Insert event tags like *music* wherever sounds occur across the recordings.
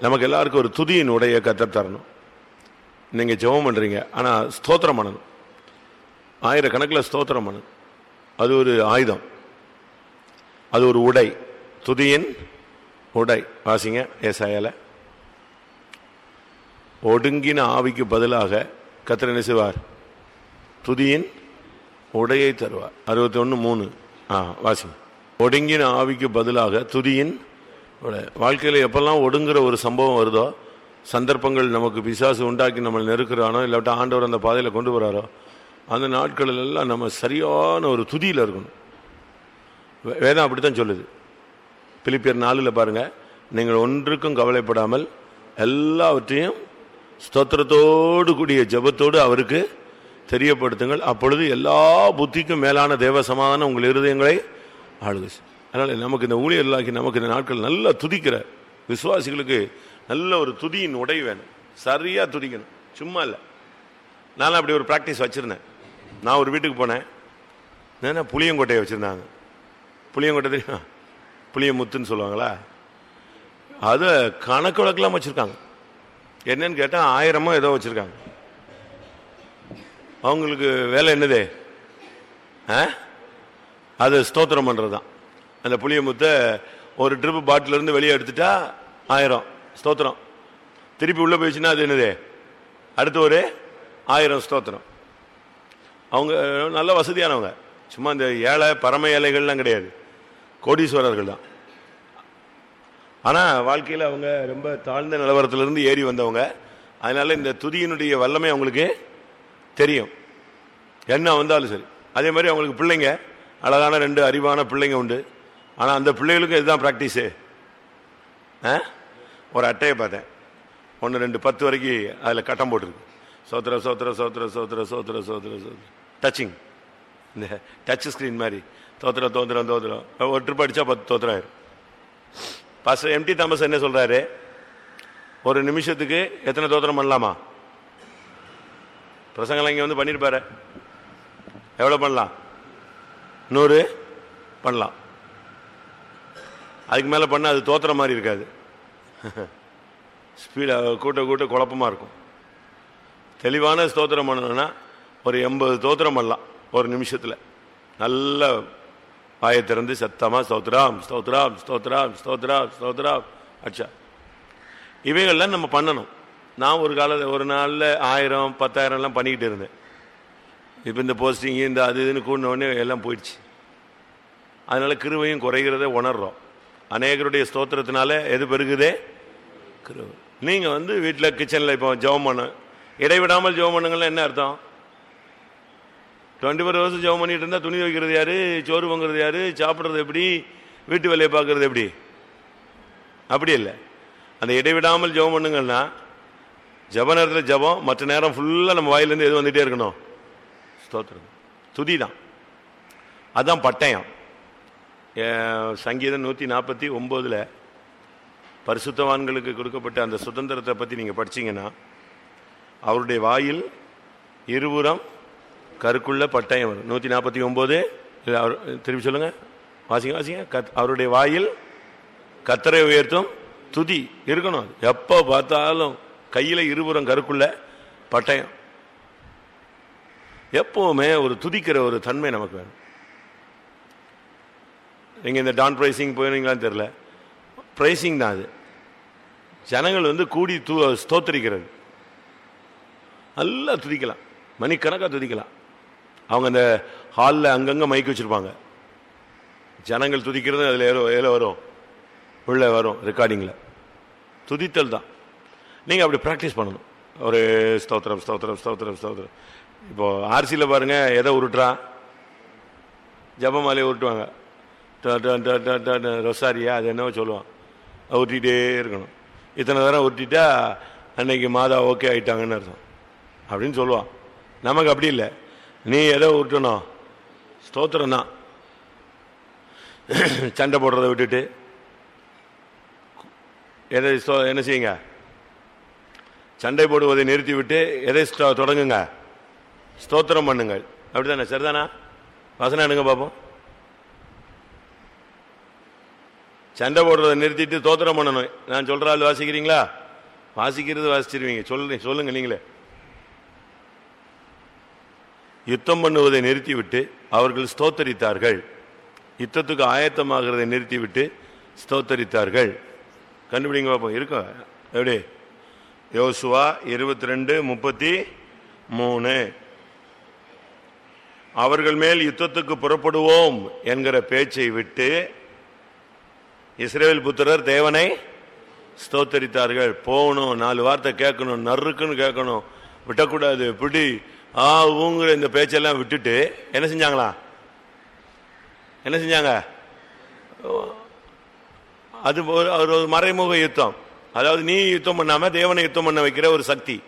நமக்கு எல்லாருக்கும் ஒரு துதியின் உடைய கத்தர் தரணும். நீங்க ஜெபம் பண்றீங்க ஆனா ஸ்தோத்திரம் பண்ணணும். ஆயிரக்கணக்கில் ஸ்தோத்திரம் பண்ணணும். அது ஒரு ஆயுதம். அது ஒரு உடை. துதியின் உடை வாசிங்க ஏசாயால. ஒடுங்கின ஆவிக்கு பதிலாக கத்திர நெசுவார் துதியின் உடையை தருவார். அறுபத்தி ஒன்று மூணு. ஆ வாசிங்க. ஒடுங்கின ஆவிக்கு பதிலாக துதியின் உடை. வாழ்க்கையில் எப்பெல்லாம் ஒடுங்குற ஒரு சம்பவம் வருதோ சந்தர்ப்பங்கள் நமக்கு பிசாசு உண்டாக்கி நம்மளை நெருக்கிறானோ இல்லாட்டா ஆண்டவர் அந்த பாதையில் கொண்டு வராரோ அந்த நாட்களில் எல்லாம் நம்ம சரியான ஒரு துதியில் இருக்கணும். வே- வேதம் அப்படித்தான் சொல்லுது. பிலிப்பியர் நாளில் பாருங்கள் நீங்கள் ஒன்றுக்கும் கவலைப்படாமல் எல்லாவற்றையும் ஸ்தோத்திரத்தோடு கூடிய ஜெபத்தோடு அவருக்கு தெரியப்படுத்துங்கள். அப்பொழுது எல்லா புத்திக்கும் மேலான தேவ சமாதானம் உங்கள் இருதயங்களை ஆளுகை. அதனால் நமக்கு இந்த ஊழியர்களாக்கி நமக்கு இந்த நாட்கள் நல்லா துதிக்கிற விசுவாசிகளுக்கு நல்ல ஒரு துதியின் உடை வேணும். சரியாக துதிக்கணும். சும்மா இல்லை. நான் அப்படி ஒரு ப்ராக்டிஸ் வச்சுருந்தேன். நான் ஒரு வீட்டுக்கு போனேன். என்ன புளியங்கொட்டையை வச்சுருந்தாங்க. புளியங்கொட்டை தெரியுமா? புளியமுத்துன்னு சொல்லுவாங்களா? அதை கணக்கு வழக்கெல்லாம் வச்சுருக்காங்க. என்னன்னு கேட்டால் ஆயிரமோ ஏதோ வச்சுருக்காங்க. அவங்களுக்கு வேலை என்னது? ஆ? அது ஸ்தோத்திரம் பண்ணுறது தான் அந்த புளியமுத்தை ஒரு ட்ரிப் பாட்டில இருந்து வெளியே எடுத்துட்டா ஆயிரம். ஸ்தோத்திரம். திருப்பி உள்ளே போயிடுச்சுன்னா அது என்னது? அடுத்து ஒரு ஆயிரம் ஸ்தோத்திரம். அவங்க நல்ல வசதியானவங்க. சும்மா இந்த ஏழை பரம ஏழைகள்லாம் கிடையாது. கோடீஸ்வரர்கள் தான். ஆனால் வாழ்க்கையில் அவங்க ரொம்ப தாழ்ந்த நிலவரத்திலிருந்து ஏறி வந்தவங்க. அதனால இந்த துதியினுடைய வல்லமை அவங்களுக்கு தெரியும். என்ன வந்தாலும் சரி. அதே மாதிரி அவங்களுக்கு பிள்ளைங்க அழகான ரெண்டு அறிவான பிள்ளைங்க உண்டு. ஆனால் அந்த பிள்ளைகளுக்கும் இதுதான் ப்ராக்டிஸு ஆ? ஒரு அட்டையை பார்த்தேன். ஒன்று ரெண்டு பத்து வரைக்கும் அதில் கட்டம் போட்டிருக்கு. சோத்திர சோத்திர சோத்திர சோத்திர சோத்திர சோத்திர சோத்திர. டச்சிங் இந்த டச் ஸ்க்ரீன் மாதிரி. தோத்திரம் தோத்திரம் தோத்திரம் ஒரு ட்ரிப் அடித்தா பத்து தோத்திரம் ஆயிரும் பாஸ்டர் எம்டி தாமஸ் என்ன சொல்கிறாரு ஒரு நிமிஷத்துக்கு எத்தனை தோத்திரம் பண்ணலாமா? பிரசங்கலாம் இங்கே வந்து பண்ணியிருப்பாரு எவ்வளோ பண்ணலாம்? நூறு பண்ணலாம். அதுக்கு மேலே பண்ணால் அது தோத்திரம் மாதிரி இருக்காது. ஸ்பீடாக கூட்ட கூட்ட குழப்பமாக இருக்கும். தெளிவான ஸ்தோத்திரம் பண்ணணும்னா ஒரு எண்பது தோத்திரம் பண்ணலாம் ஒரு நிமிஷத்தில். நல்ல வாயை திறந்து சத்தமாக ஸ்தோத்ராம் ஸ்தோத்ராம் ஸ்தோத்ராம் ஸ்தோத்ராம் ஸ்தோத்ராம் அச்சா. இவைகள்லாம் நம்ம பண்ணணும். நான் ஒரு கால ஒரு நாளில் ஆயிரம் பத்தாயிரம்லாம் பண்ணிக்கிட்டு இருந்தேன். இப்போ இந்த போஸ்டிங் இந்த அது இதுன்னு கூடின எல்லாம் போயிடுச்சு. அதனால் கிருவையும் குறைகிறத உணர்றோம். அநேகருடைய ஸ்தோத்திரத்தினால எது பெருகுதே? கிருவை. நீங்கள் வந்து வீட்டில் கிச்சனில் இப்போ ஜெபம் பண்ண இடைவிடாமல் ஜெபம் பண்ணுங்கன்னா என்ன அர்த்தம்? டுவெண்ட்டி ஃபோர் ஹவர்ஸ் ஜெபம் பண்ணிட்டு இருந்தால் துணி வைக்கிறது யாரு? சோறு வாங்குறது யாரு? சாப்பிட்றது எப்படி? வீட்டு வேலையை பார்க்கறது எப்படி? அப்படி இல்லை. அந்த இடைவிடாமல் ஜெபம் பண்ணுங்கன்னா ஜெப நேரத்தில் ஜெபம் மற்ற நேரம் ஃபுல்லாக நம்ம வாயிலேருந்து எது வந்துகிட்டே இருக்கணும்? ஸ்தோத்திரம். துதி தான். அதுதான் பட்டயம். சங்கீதம் நூற்றி நாற்பத்தி ஒம்போதில் பரிசுத்தவான்களுக்கு கொடுக்கப்பட்ட அந்த சுதந்திரத்தை பற்றி நீங்கள் படிச்சீங்கன்னா அவருடைய வாயில் இருபுறம் கருக்குள்ள பட்டயம் வரும். நூற்றி நாற்பத்தி ஒம்பது அவர் திருப்பி சொல்லுங்க. வாசிங்க வாசிங்க. கத் அவருடைய வாயில் கத்தரை உயர்த்தும் துதி இருக்கணும். அது. எப்போ பார்த்தாலும் கையில் இருபுறம் கருக்குள்ள பட்டயம். எப்போவுமே ஒரு துதிக்கிற ஒரு தன்மை நமக்கு வேணும். நீங்கள் இந்த டான் ப்ரைஸிங் போயிருங்களான்னு தெரியல. ப்ரைஸிங் தான் அது. ஜனங்கள் வந்து கூடி தூ ஸ்தோத்தரிக்கிறது. நல்லா துதிக்கலாம். மணிக்கணக்காக துதிக்கலாம். அவங்க அந்த ஹாலில் அங்கங்கே மைக் வச்சுருப்பாங்க. ஜனங்கள் துதிக்கிறது அதில் ஏதோ ஏதோ வரும். உள்ளே வரும் ரெக்கார்டிங்கில் துதித்தல் தான். நீங்கள் அப்படி ப்ராக்டிஸ் பண்ணணும். ஒரு ஸ்தோத்திரம் ஸ்தோத்திரம் ஸ்தோத்திரம் ஸ்தோத்திரம். இப்போ ஆர்சியில் பாருங்க எதை உருட்டுறா? ஜபமாலையை உருட்டுவாங்க. ட- ரொசாரியா அது என்னவோ சொல்லுவான். உருட்டிகிட்டே இருக்கணும். இத்தனை தரம் உருட்டிட்டா அன்னைக்கு மாதா ஓகே ஆயிட்டாங்கன்னு அர்த்தம். அப்படின்னு சொல்லுவான். நமக்கு அப்படி இல்லை. நீ எதை உருட்டணும் ஸ்தோத்திரம் தான் சண்டை போடுறதை விட்டுட்டு. எதை என்ன செய்யுங்க? சண்டை போடுவதை நிறுத்திவிட்டு எதை தொடங்குங்க? ஸ்தோத்திரம் பண்ணுங்கள். அப்படிதானே சரிதானா? வசனம் எடுங்க பார்ப்போம் சண்டை போடுறதை நிறுத்திட்டு தோத்திரம் பண்ணணும். நான் சொல்ற ஆள் வாசிக்கிறீங்களா? வாசிக்கிறது வாசிச்சிருவீங்க. சொல்லுங்க சொல்லுங்க நீங்களே. யுத்தம் பண்ணுவதை நிறுத்திவிட்டு அவர்கள் ஸ்தோத்தரித்தார்கள். யுத்தத்துக்கு ஆயத்தமாகிறதை நிறுத்திவிட்டு ஸ்தோத்தரித்தார்கள். கண்டுபிடிங்க பார்ப்போம் இருக்கா? எப்படி? யோசுவா இருபத்தி ரெண்டு முப்பத்தி மூணு. அவர்கள் மேல் யுத்தத்துக்கு புறப்படுவோம் என்கிற பேச்சை விட்டு இஸ்ரேல் புத்திரர் தேவனை ஸ்தோத்தரித்தார்கள். போகணும் நாலு வார்த்தை கேட்கணும் நறுக்குன்னு கேட்கணும். விட்டக்கூடாது பிடி. ஆ ஊங்குற இந்த பேச்செல்லாம் விட்டுட்டு என்ன செஞ்சாங்களா? என்ன செஞ்சாங்க? அது ஒரு- ஒரு ஒரு மறைமுக யுத்தம். அதாவது நீ யுத்தம் பண்ணாமல் தேவனை யுத்தம் பண்ண வைக்கிற ஒரு சக்தி.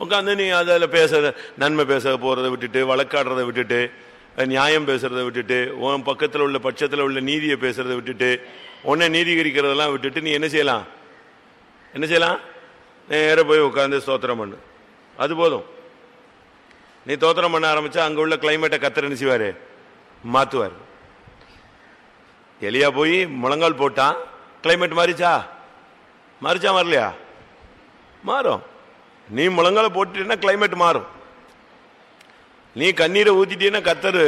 உட்காந்து நீ அதில் பேச நன்மை பேச போகிறத விட்டுட்டு வழக்காடுறதை விட்டுட்டு நியாயம் பேசுறதை விட்டுட்டு உன் பக்கத்தில் உள்ள பட்சத்தில் உள்ள நீதியை பேசுறதை விட்டுட்டு உன்னை நீதிகரிக்கிறதெல்லாம் விட்டுட்டு நீ என்ன செய்யலாம்? என்ன செய்யலாம்? நேர போய் உட்காந்து ஸ்தோத்திரம் பண்ணு. அது போதும். நீ தோத்திரம் பண்ண ஆரம்பிச்சா அங்க உள்ள கிளைமேட்டை கத்தர் என்ன செய்வாரு எலியா போய் முழங்கால் போட்டான் கிளைமேட் மாறிச்சா? மாறிச்சா மாறலையா? மாறும். நீ முழங்கால போட்டுட்டீன்னா கிளைமேட் மாறும். நீ கண்ணீரை ஊற்றிட்டீன்னா கத்தர்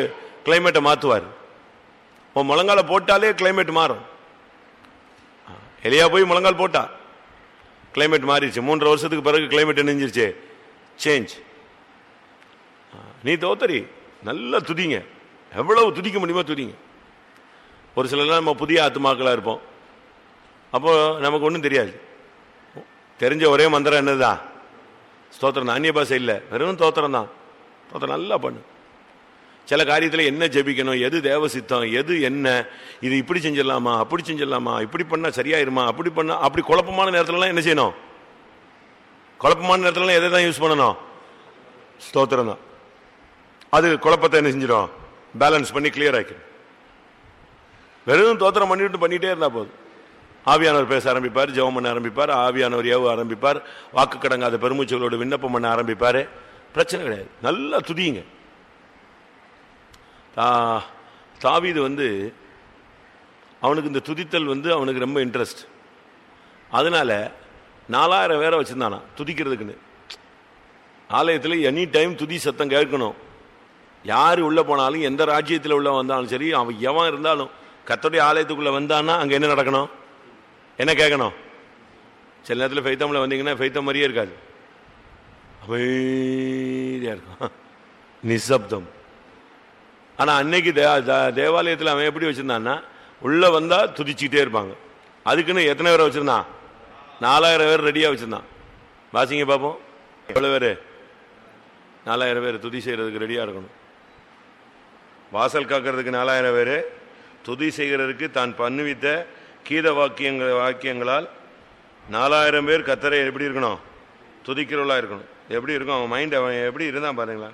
கிளைமேட்டை மாத்துவார். உன் முழங்கால போட்டாலே கிளைமேட் மாறும். எலியா போய் முழங்கால் போட்டா. கிளைமேட் மாறிடுச்சு. மூன்றரை வருஷத்துக்கு பிறகு கிளைமேட் நெஞ்சிருச்சு சேஞ்ச் நீ தோத்தரி நல்லா துதிங்க. எவ்வளவு துதிக்க முடியுமோ துதிங்க. ஒரு சிலர்லாம் நம்ம புதிய ஆத்மாக்களாக இருப்போம். அப்போ நமக்கு ஒன்றும் தெரியாது. தெரிஞ்ச ஒரே மந்திரம் என்னதுதான் ஸ்தோத்திரம். தான் அந்நிய பாஷை இல்லை. வெறும் தோத்திரம் தான். தோத்திரம் நல்லா பண்ணு. சில காரியத்தில் என்ன ஜெபிக்கணும்? எது தேவ சித்தம்? எது என்ன? இது இப்படி செஞ்சிடலாமா? அப்படி செஞ்சிடலாமா? இப்படி பண்ணால் சரியாயிருமா? அப்படி பண்ணால் அப்படி குழப்பமான நேரத்துலலாம் என்ன செய்யணும்? குழப்பமான நேரத்துலலாம் எதை தான் யூஸ் பண்ணணும்? ஸ்தோத்திரம் தான். அது குழப்பத்தை என்ன செஞ்சிடும்? பேலன்ஸ் பண்ணி கிளியர் ஆக்கிடும். வெறும் தோத்திரம் பண்ணிட்டு பண்ணிட்டே இருந்தா போதும். ஆவியானவர் பேச ஆரம்பிப்பார் ஜெபம் பண்ண ஆரம்பிப்பார் ஆவியானவர் ஏவ ஆரம்பிப்பார் வாக்கு கடங்காத பெருமூச்சுகளோட விண்ணப்பம் பண்ண ஆரம்பிப்பார். பிரச்சனை கிடையாது. நல்லா துதியுங்க. தா- தாவிது வந்து அவனுக்கு இந்த துதித்தல் வந்து அவனுக்கு ரொம்ப இன்ட்ரெஸ்ட் அதனால நாலாயிரம் பேரை வச்சுருந்தானா துதிக்கிறதுக்குன்னு. ஆலயத்தில் எனி டைம் துதி சத்தம் கேட்கணும். யார் உள்ளே போனாலும் எந்த ராஜ்யத்தில் உள்ள வந்தாலும் சரி அவன் எவன் இருந்தாலும் கத்தோடைய ஆலயத்துக்குள்ளே வந்தான்னா அங்கே என்ன நடக்கணும்? என்ன கேட்கணும்? சில நேரத்தில் ஃபைத்தமில் வந்தீங்கன்னா ஃபைத்தம் மாதிரியே இருக்காது. அமைதியாக இருக்கும். நிசப்தம். ஆனால் அன்னைக்கு தே- தேவாலயத்தில் அவன் எப்படி வச்சுருந்தான்னா உள்ளே வந்தால் துதிச்சிக்கிட்டே இருப்பாங்க. அதுக்குன்னு எத்தனை பேரை வச்சுருந்தான்? நாலாயிரம் பேர் ரெடியாக வச்சுருந்தான். வாசிங்க பார்ப்போம் எவ்வளோ பேர்? நாலாயிரம் பேர் துதி செய்யறதுக்கு ரெடியாக இருக்கணும். வாசல் காக்கிறதுக்கு நாலாயிரம் பேர். துதி செய்கிறதுக்கு தான் பண்ணுவித்த கீத வாக்கியங்கள் வாக்கியங்களால் நாலாயிரம் பேர் கத்தரை எப்படி இருக்கணும்? துதிக்கிறவளாக இருக்கணும். எப்படி இருக்கும்? அவன் மைண்ட் அவன் எப்படி இருந்தான் பாருங்களா?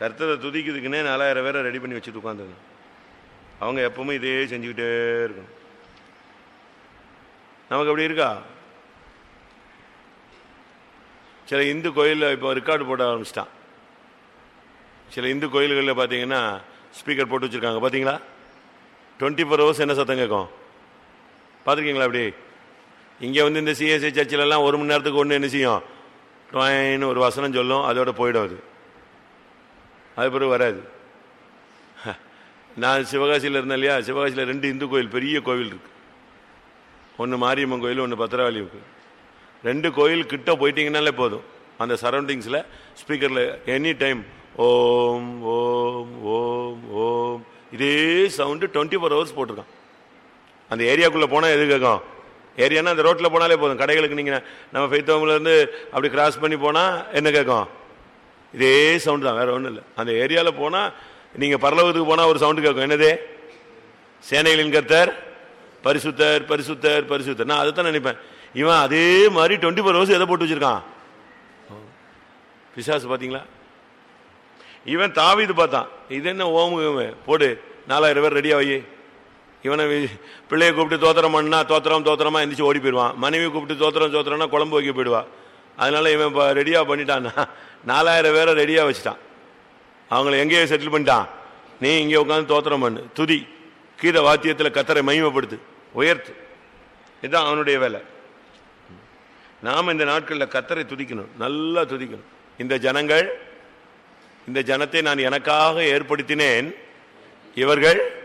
கர்த்தரை துதிக்கிறதுக்குன்னே நாலாயிரம் பேரை ரெடி பண்ணி வச்சுட்டு உட்காந்துருக்கணும் அவங்க எப்பவுமே இதே செஞ்சுக்கிட்டே இருக்கணும். நமக்கு அப்படி இருக்கா? சில இந்து கோயிலில் இப்போ ரெக்கார்டு போட ஆரம்பிச்சிட்டான். சில இந்து கோயில்களில் பார்த்தீங்கன்னா ஸ்பீக்கர் போட்டு வச்சிருக்காங்க. பார்த்தீங்களா டுவெண்ட்டி ஃபோர் ஹவர்ஸ் என்ன சத்தம் கேட்கும்? பார்த்துருக்கீங்களா அப்படி? இங்கே வந்து இந்த சிஎஸ்ஐ சர்ச்சிலெல்லாம் ஒரு மணி நேரத்துக்கு ஒன்று என்ன செய்யும்? டொயின்னு ஒரு வசனம் சொல்லும். அதோட போயிடும் அது. அது பிறகு வராது. நான் சிவகாசியில் இருந்தேன் இல்லையா? சிவகாசியில் ரெண்டு இந்து கோயில் பெரிய கோவில் இருக்குது ஒன்று மாரியம்மன் கோயில் ஒன்று பத்திரவாளி இருக்குது ரெண்டு கோயில் கிட்ட போயிட்டீங்கனாலே போதும். அந்த சரௌண்டிங்ஸில் ஸ்பீக்கரில் எனி டைம் ஓம் ஓம் ஓம் ஓம். இதே சவுண்டு டுவெண்ட்டி ஃபோர் ஹவர்ஸ் போட்டிருக்கான். அந்த ஏரியாக்குள்ளே போனால் எது கேட்கும் ஏரியானா அந்த ரோட்டில் போனாலே போதும். கடைகளுக்கு நீங்கள் நம்ம ஃபைத்தவங்கலேருந்து அப்படி கிராஸ் பண்ணி போனால் என்ன கேட்கும் இதே சவுண்டு தான் வேறு ஒன்றும் இல்லை. அந்த ஏரியாவில் போனால் நீங்கள் பரலோகத்துக்கு போனால் ஒரு சவுண்டு கேட்கும் என்னதே? சேனைகளின் கர்த்தர் பரிசுத்தர் பரிசுத்தர் பரிசுத்தர். நான் அதை தான் நினைப்பேன். இவன் அதே மாதிரி டுவெண்ட்டி ஃபோர் ஹவர்ஸ் எதை போட்டு வச்சுருக்கான்? பிசாசு பார்த்தீங்களா இவன் தாவிது பார்த்தான். இது என்ன ஓமு இவன்? போடு நாலாயிரம் பேர் ரெடியாக வை. இவனை பிள்ளையை கூப்பிட்டு தோத்திரம் பண்ணா தோத்திரம் தோத்திரமா எந்திரிச்சு ஓடி போயிடுவான். மனைவி கூப்பிட்டு தோத்திரம் தோத்திரம்னா குழம்பு வைக்க போயிடுவா. அதனால இவன் இப்போ ரெடியாக பண்ணிட்டான்னா நாலாயிரம் பேரை ரெடியாக வச்சுட்டான். அவங்கள எங்கேயோ செட்டில் பண்ணிட்டான். நீ இங்கே உட்காந்து தோத்திரம் பண்ணு. துதி. கீத வாத்தியத்தில் கத்தரை மகிமைப்படுத்து. உயர்த்து. இதுதான் அவனுடைய வேலை. நாம் இந்த நாட்களில் கத்தரை துதிக்கணும். நல்லா துதிக்கணும். இந்த ஜனங்கள் இந்த ஜனத்தை நான் எனக்காக ஏற்படுத்தினேன். இவர்கள்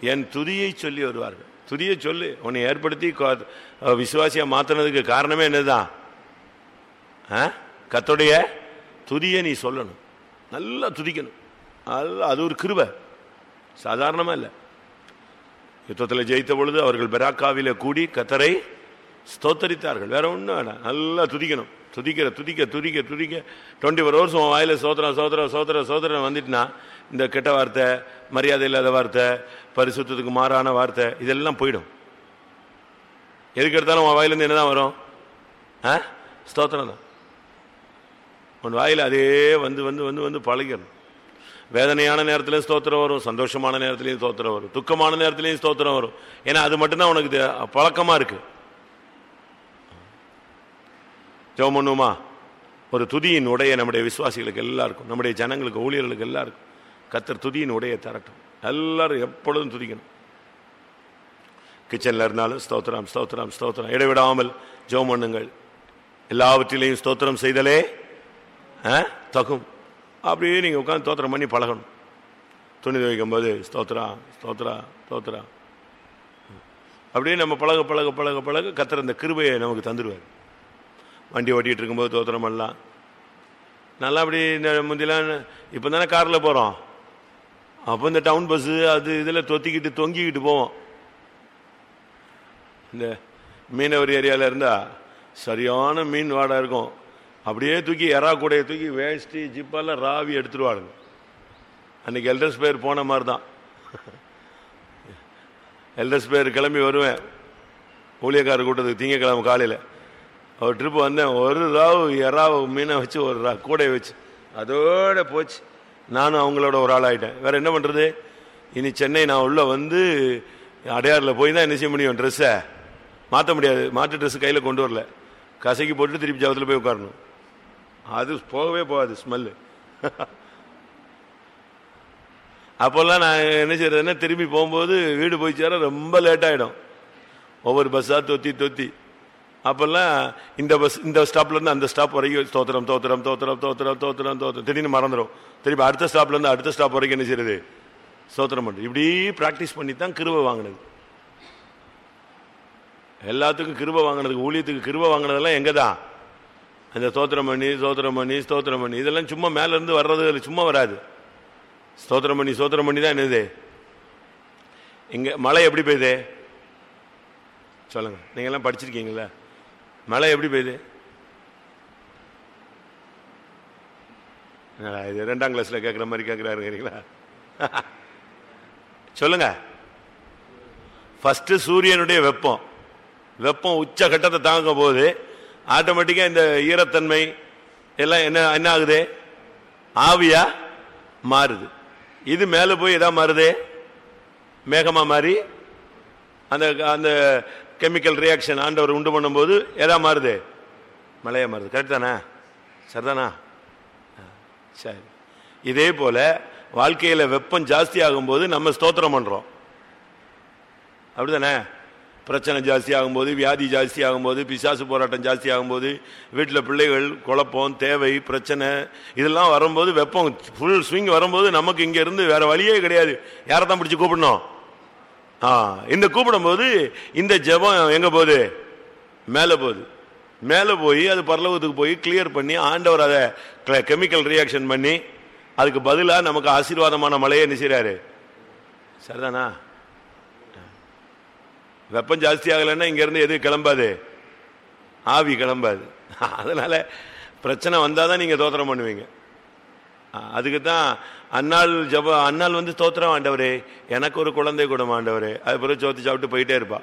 என் துதியை சொல்லி வருவார்கள். துதியை சொல்லு உன்னை ஏற்படுத்தி கோ- விசுவாசியா மாத்தினதுக்கு காரணமே என்னதுதான்? கத்தோடைய துதியை நீ சொல்லணும். நல்லா துதிக்கணும். நல்லா அது ஒரு கிருபை. சாதாரணமா இல்லை. யுத்தத்தில் ஜெயித்த பொழுது அவர்கள் பெராக்காவில கூடி கத்தரை ஸ்தோத்தரித்தார்கள். வேற ஒன்றும் வேணாம். நல்லா துதிக்கணும். துதிக்கிற துதிக்க துதிக்க துதிக்க. டுவெண்ட்டி ஃபோர் ஹவர்ஸ் உன் வாயில் சோதரம் சோதரம் சோதரம் சோதரம் வந்துட்டுனா இந்த கெட்ட வார்த்தை மரியாதை இல்லாத வார்த்தை பரிசுத்தத்துக்கு மாறான வார்த்தை இதெல்லாம் போயிடும். எதுக்கு எடுத்தாலும் உன் வாயிலேருந்து என்னதான் வரும்? ஆ? ஸ்தோத்திரம் தான். உன் வாயில் அதே வந்து வந்து வந்து வந்து பழகிடணும். வேதனையான நேரத்திலையும் ஸ்தோத்திரம் வரும் சந்தோஷமான நேரத்திலையும் ஸ்தோத்திரம் வரும் துக்கமான நேரத்திலையும் ஸ்தோத்திரம் வரும். ஏன்னா அது மட்டும்தான் உனக்கு பழக்கமாக இருக்குது இருக்கு ஜெபம் பண்ணுவோமா ஒரு துதியின் உடைய நம்முடைய விசுவாசிகளுக்கு எல்லாருக்கும் நம்முடைய ஜனங்களுக்கு ஊழியர்களுக்கு எல்லாருக்கும் கத்தர் துதியின் உடைய தரட்டும். எல்லாரும் எப்பொழுதும் துதிக்கணும். கிச்சன்ல இருந்தாலும் ஸ்தோத்திரம் ஸ்தோத்திரம் ஸ்தோத்திரம். இடைவிடாமல் ஜெபம் பண்ணுங்கள் எல்லாவற்றிலையும் ஸ்தோத்திரம் செய்தலே ஆ, தகும். அப்படியே நீங்கள் உட்காந்து ஸ்தோத்திரம் பண்ணி பழகணும். துணி துவைக்கும் போது ஸ்தோத்ரா ஸ்தோத்ரா ஸ்தோத்ரா அப்படியே நம்ம பழக பழக பழக பழக கத்தர் அந்த கிருபையை நமக்கு தந்துடுவார் வண்டி ஓட்டிகிட்டு இருக்கும்போது தோத்திரம் பண்ணலாம் நல்லா அப்படி இந்த முந்திலாம் இப்போ தானே காரில் போகிறோம் அப்போ இந்த டவுன் பஸ்ஸு அது இதில் தொத்திக்கிட்டு தொங்கிக்கிட்டு போவோம். இந்த மீனவர் ஏரியாவில் இருந்தால் சரியான மீன் வாடை இருக்கும். அப்படியே தூக்கி எறா கூடையை தூக்கி வேஷ்டி ஜிப்பெல்லாம் ராவி எடுத்துருவாளுங்க. அன்னைக்கு எல்டர்ஸ் பேர் போன மாதிரி தான் எல்டர்ஸ் பேர் கிளம்பி வருவேன். ஊழியக்கார கூட்டத்துக்கு திங்கக்கிழமை காலையில். ஒரு ட்ரிப்பு வந்தேன் ஒரு ராவு எறாவு மீனை வச்சு ஒரு ரா கூடையை வச்சு. அதோட போச்சு. நானும் அவங்களோட ஒரு ஆளாயிட்டேன். வேறு வேற என்ன பண்ணுறது இனி சென்னை நான் உள்ளே வந்து அடையாறில் போய் தான் என்ன செய்ய முடியும் ட்ரெஸ்ஸை மாற்ற முடியாது. மாற்று ட்ரெஸ்ஸு கையில் கொண்டு வரல. கசக்கி போட்டு திருப்பி ஜபத்தில் போய் உட்காரணும். அது போகவே போகாது ஸ்மெல்லு அப்போல்லாம் நான் என்ன செய்யறதுன்னா திரும்பி போகும்போது வீடு போய் சேர ரொம்ப லேட் ஆகிடும் ஒவ்வொரு பஸ்ஸாக தொத்தி தொத்தி. அப்போல்லாம் இந்த பஸ் இந்த ஸ்டாப்லேருந்து அந்த ஸ்டாப் வரைக்கும் தோத்திரம் தோத்திரம் தோத்திரம் தோத்திரம் தோத்திரம் தோத்திரம். திடீர்னு மறந்துடும் திருப்பி அடுத்த ஸ்டாப்லேருந்து அடுத்த ஸ்டாப் வரைக்கும் என்ன செய்யுது ஸ்தோத்திரம் பண்ணுறது இப்படி ப்ராக்டிஸ் பண்ணி தான் கிருவை வாங்கினது. எல்லாத்துக்கும் கிருவை வாங்கினதுக்கு ஊழியத்துக்கு கிருபை வாங்கினதெல்லாம் எங்கே தான் அந்த ஸ்தோத்திரம் பண்ணி ஸ்தோத்திரம் பண்ணி ஸ்தோத்திரம் பண்ணி. இதெல்லாம் சும்மா மேலேருந்து வர்றது இல்லை சும்மா வராது. ஸ்தோத்திரம் பண்ணி ஸ்தோத்திரம் பண்ணி தான் என்னது? இங்கே மழை எப்படி பெய்யுது? சொல்லுங்கள் நீங்கள்லாம் படிச்சிருக்கீங்களா மழை எப்படி பெய்யுது? இது ரெண்டாம் கிளாஸ்ல கேட்குற மாதிரி கேட்குறாருங்கிறீங்களா *laughs* சொல்லுங்க. ஃபஸ்ட்டு சூரியனுடைய வெப்பம். வெப்பம் உச்ச கட்டத்தை தாங்க போது ஆட்டோமேட்டிக்காக இந்த ஈரத்தன்மை எல்லாம் என்ன என்ன ஆகுது? ஆவியா மாறுது. இது மேலே போய் எதா மாறுது? மேகமா மாறி? அந்த அந்த கெமிக்கல் ரியாக்ஷன் ஆண்டவர் உண்டு பண்ணும்போது எதா மாறுது? மழையா மாறுது. கரெக்ட் தானே? சரிதானா? ஆ, சரி. இதே போல வாழ்க்கையில் வெப்பம் ஜாஸ்தி ஆகும்போது நம்ம ஸ்தோத்திரம் பண்ணுறோம் அப்படிதானே? பிரச்சனை ஜாஸ்தி ஆகும்போது வியாதி ஜாஸ்தி ஆகும்போது பிசாசு போராட்டம் ஜாஸ்தி ஆகும்போது வீட்டில் பிள்ளைகள் குழப்பம் தேவை பிரச்சனை இதெல்லாம் வரும்போது வெப்பம் ஃபுல் ஸ்விங் வரும்போது நமக்கு இங்கேருந்து இருந்து வழியே கிடையாது. யாரை தான் பிடிச்சி கூப்பிடணும்? இந்த கூப்பிடும்போது இந்த ஜெபம் எங்க போகுது? மேலே போகுது. மேலே போய் அது பரலோகத்துக்கு போய் கிளியர் பண்ணி ஆண்டவர் அதை கெமிக்கல் ரியாக்ஷன் பண்ணி அதுக்கு பதிலாக நமக்கு ஆசீர்வாதமான மழையை என்ன சரிதானா? வெப்பம் ஜாஸ்தி ஆகலைன்னா இங்கேருந்து எது கிளம்பாது. ஆவி கிளம்பாது. *laughs* அதனால பிரச்சனை வந்தால் தான் நீங்கள் தோத்திரம் பண்ணுவீங்க. அதுக்கு தான் அன்னாள் ஜப அன்னால் வந்து ஸ்தோத்திரம் ஆண்டவரே. எனக்கு ஒரு குழந்தை கூட ஆண்டவரே. அது பிறகு சோத்து சாப்பிட்டு போயிட்டே இருப்பா.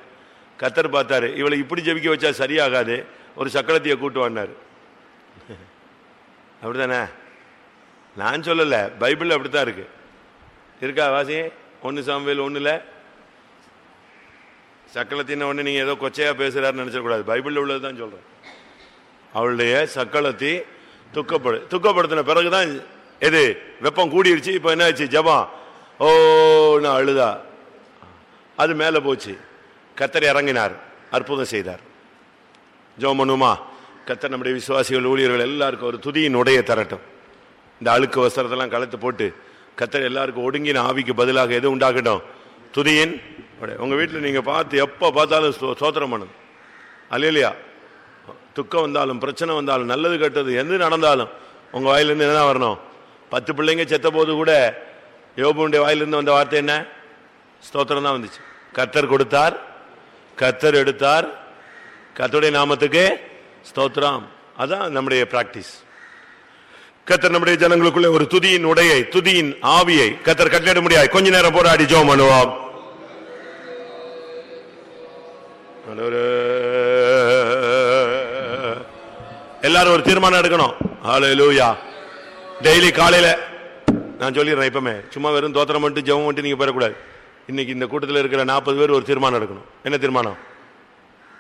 கத்தர் பார்த்தாரு இவளை இப்படி ஜெபிக்க வச்சா சரியாகாது. ஒரு சக்கரத்தையை கூட்டு அப்படிதானே? நான் சொல்லலை பைபிள் அப்படித்தான் இருக்கு. இருக்கா வாசி? ஒன்று சாம்பல் ஒன்றில் சக்களத்தின் ஒன்று நீங்கள் ஏதோ கொச்சையாக பேசுகிறாருன்னு நினச்சக்கூடாது பைபிளில் உள்ளது தான் சொல்கிறேன் அவளுடைய சக்களத்தை துக்கப்படு துக்கப்படுத்தின பிறகுதான் எது? வெப்பம் கூடிருச்சு இப்ப என்ன ஆச்சு ஜபம். ஓ நான் அழுதா? அது மேல போச்சு. கத்தர் இறங்கினார் அற்புதம் செய்தார். ஜோம் பண்ணுமா? கத்தர் நம்முடைய விசுவாசிகள் ஊழியர்கள் எல்லாருக்கும் ஒரு துதியின் உடைய தரட்டும். இந்த அழுக்கு வஸ்திரத்தெல்லாம் கலத்து போட்டு கத்தர் எல்லாருக்கும் ஒடுங்கின ஆவிக்கு பதிலாக எது உண்டாகட்டும்? துதியின் உங்கள் உங்க வீட்டில் நீங்க பார்த்து எப்போ பார்த்தாலும் சோத்திரம் பண்ணும் அல்லையா துக்கம் வந்தாலும் பிரச்சனை வந்தாலும் நல்லது கெட்டது எது நடந்தாலும் உங்க வாயிலிருந்து என்ன வரணும்? பத்து பிள்ளைங்க செத்த போது கூட யோபுடைய வாயிலிருந்து வந்த வார்த்தை என்ன? ஸ்தோத்திரம் தான் வந்துச்சு. கத்தர் கொடுத்தார் கத்தர் எடுத்தார் கத்தருடைய நாமத்துக்கு ஸ்தோத்திரம். அதான் நம்முடைய பிராக்டிஸ் கத்தர் நம்முடைய ஜனங்களுக்குள்ளே ஒரு துதியின் உடையை துதியின் ஆவியை கத்தர் கட்டளிட முடியாது கொஞ்ச நேரம் போராடி ஜோம் பண்ணுவோம். எல்லாரும் ஒரு தீர்மானம் எடுக்கணும். ஹalleluya டெய்லி காலையில நான் சொல்லிடுறேன் இப்பமே சும்மா வெறும் தோத்திரம் மட்டும் ஜெபம் மட்டும் நீங்க பெறக்கூடாது இன்னைக்கு இந்த கூட்டத்தில் இருக்கிற நாற்பது பேர் ஒரு தீர்மானம் எடுக்கணும். என்ன தீர்மானம்?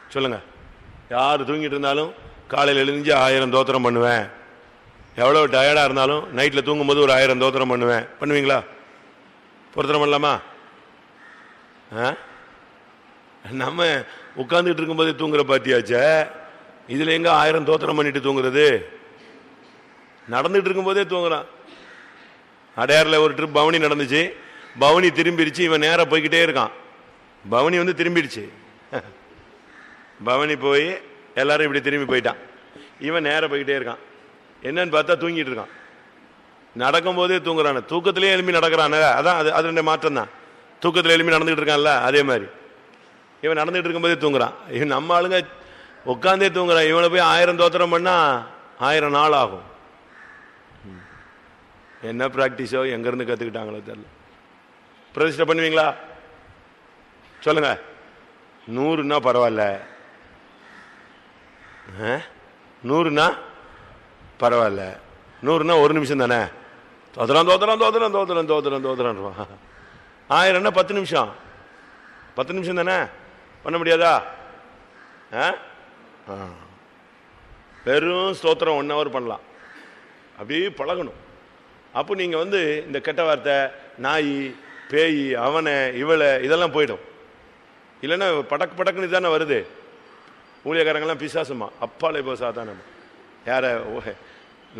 சொல்லுங்க. யார் தூங்கிட்டு இருந்தாலும் காலையில் எழுந்து ஆயிரம் தோத்திரம் பண்ணுவேன். எவ்வளோ டயர்டாக இருந்தாலும் நைட்டில் தூங்கும்போது ஒரு ஆயிரம் தோத்திரம் பண்ணுவேன். பண்ணுவீங்களா? பொருத்தரம் பண்ணலாமா? ஆ? நம்ம உட்கார்ந்துட்டு இருக்கும்போதே தூங்குற பாத்தியாச்சே? இதில் எங்கே ஆயிரம் தோத்திரம் பண்ணிட்டு தூங்குறது? நடந்துட்டு இருக்கும்போதே தூங்குறான். அடையாறில் ஒரு ட்ரிப் பவனி நடந்துச்சு. பவனி திரும்பிடுச்சு இவன் நேராக போய்கிட்டே இருக்கான். பவனி வந்து திரும்பிடுச்சு. பவனி போய் எல்லாரும் இப்படி திரும்பி போயிட்டான். இவன் நேராக போய்கிட்டே இருக்கான். என்னன்னு பார்த்தா தூங்கிட்டு இருக்கான். நடக்கும் போதே தூங்குறான. தூக்கத்திலே எழுப்பி நடக்கிறான. அதான் அது அதனுடைய மாற்றம் தான். தூக்கத்தில் எழுப்பி நடந்துகிட்டு இருக்கான்ல அதே மாதிரி. இவன் நடந்துகிட்டு இருக்கும்போதே தூங்குறான். இவன் நம்ம ஆளுங்க உட்காந்தே தூங்குறான். இவனை போய் ஆயிரம் தோத்திரம் பண்ணால் ஆயிரம் நாள் ஆகும். என்ன பிராக்டிஸோ எங்கேருந்து கற்றுக்கிட்டாங்களோ தெரில பிரதிஷ்டை பண்ணுவீங்களா? சொல்லுங்க. நூறுன்னா பரவாயில்ல. ஆ? நூறுனா பரவாயில்ல. நூறுனா ஒரு நிமிஷம் தானே? தோத்துறான் தோத்துறான் தோத்துறான் தோத்துறான் தோத்துறான் தோத்துறான் ஆயிரம்னா பத்து நிமிஷம். பத்து நிமிஷம் தானே? பண்ண முடியாதா? ஆ? ஆ. வெறும் ஸ்தோத்திரம் ஒன் ஹவர் பண்ணலாம். அப்படியே பழகணும். அப்போ நீங்கள் வந்து இந்த கெட்ட வார்த்தை நாய் பேய் அவனை இவளை இதெல்லாம் போயிடும். இல்லைன்னா படக்கு படக்குன்னு தானே வருது. ஊழியக்காரங்கெல்லாம் பிசாசுமா. அப்பாலே இப்போ சாதாரணம் யார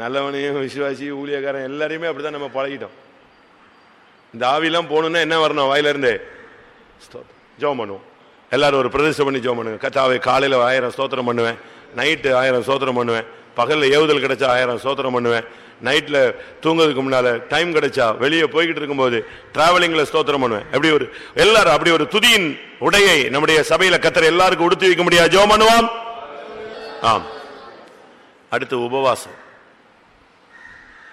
நல்லவனையும் விசுவாசி ஊழியக்காரன் எல்லாரையுமே அப்படிதான் நம்ம பழகிட்டோம். இந்த ஆவிலாம் போகணுன்னா என்ன வரணும் வாயிலிருந்து? ஸ்தோத்திரம். ஜெபம் பண்ணுவோம். எல்லாரும் ஒரு பிரதிஷ்டம் பண்ணி ஜோம் பண்ணுங்க. கத்தாவை காலையில் ஆயிரம் ஸ்தோத்திரம் பண்ணுவேன். நைட்டு ஆயிரம் சோத்திரம் பண்ணுவேன். பகலில் ஏவுதல் கிடைச்சா ஆயிரம் சோதனம் பண்ணுவேன். நைட்டில் தூங்குறதுக்கு முன்னால் டைம் கிடைச்சா வெளியே போய்கிட்டு இருக்கும்போது டிராவலிங்கில் ஸ்தோத்திரம் பண்ணுவேன். எப்படி ஒரு எல்லாரும் அப்படி ஒரு துதியின் உடையை நம்முடைய சபையில் கத்திர எல்லாருக்கும் உடுத்து வைக்க முடியாது ஜோம் பண்ணுவோம்? ஆம். அடுத்து உபவாசம்.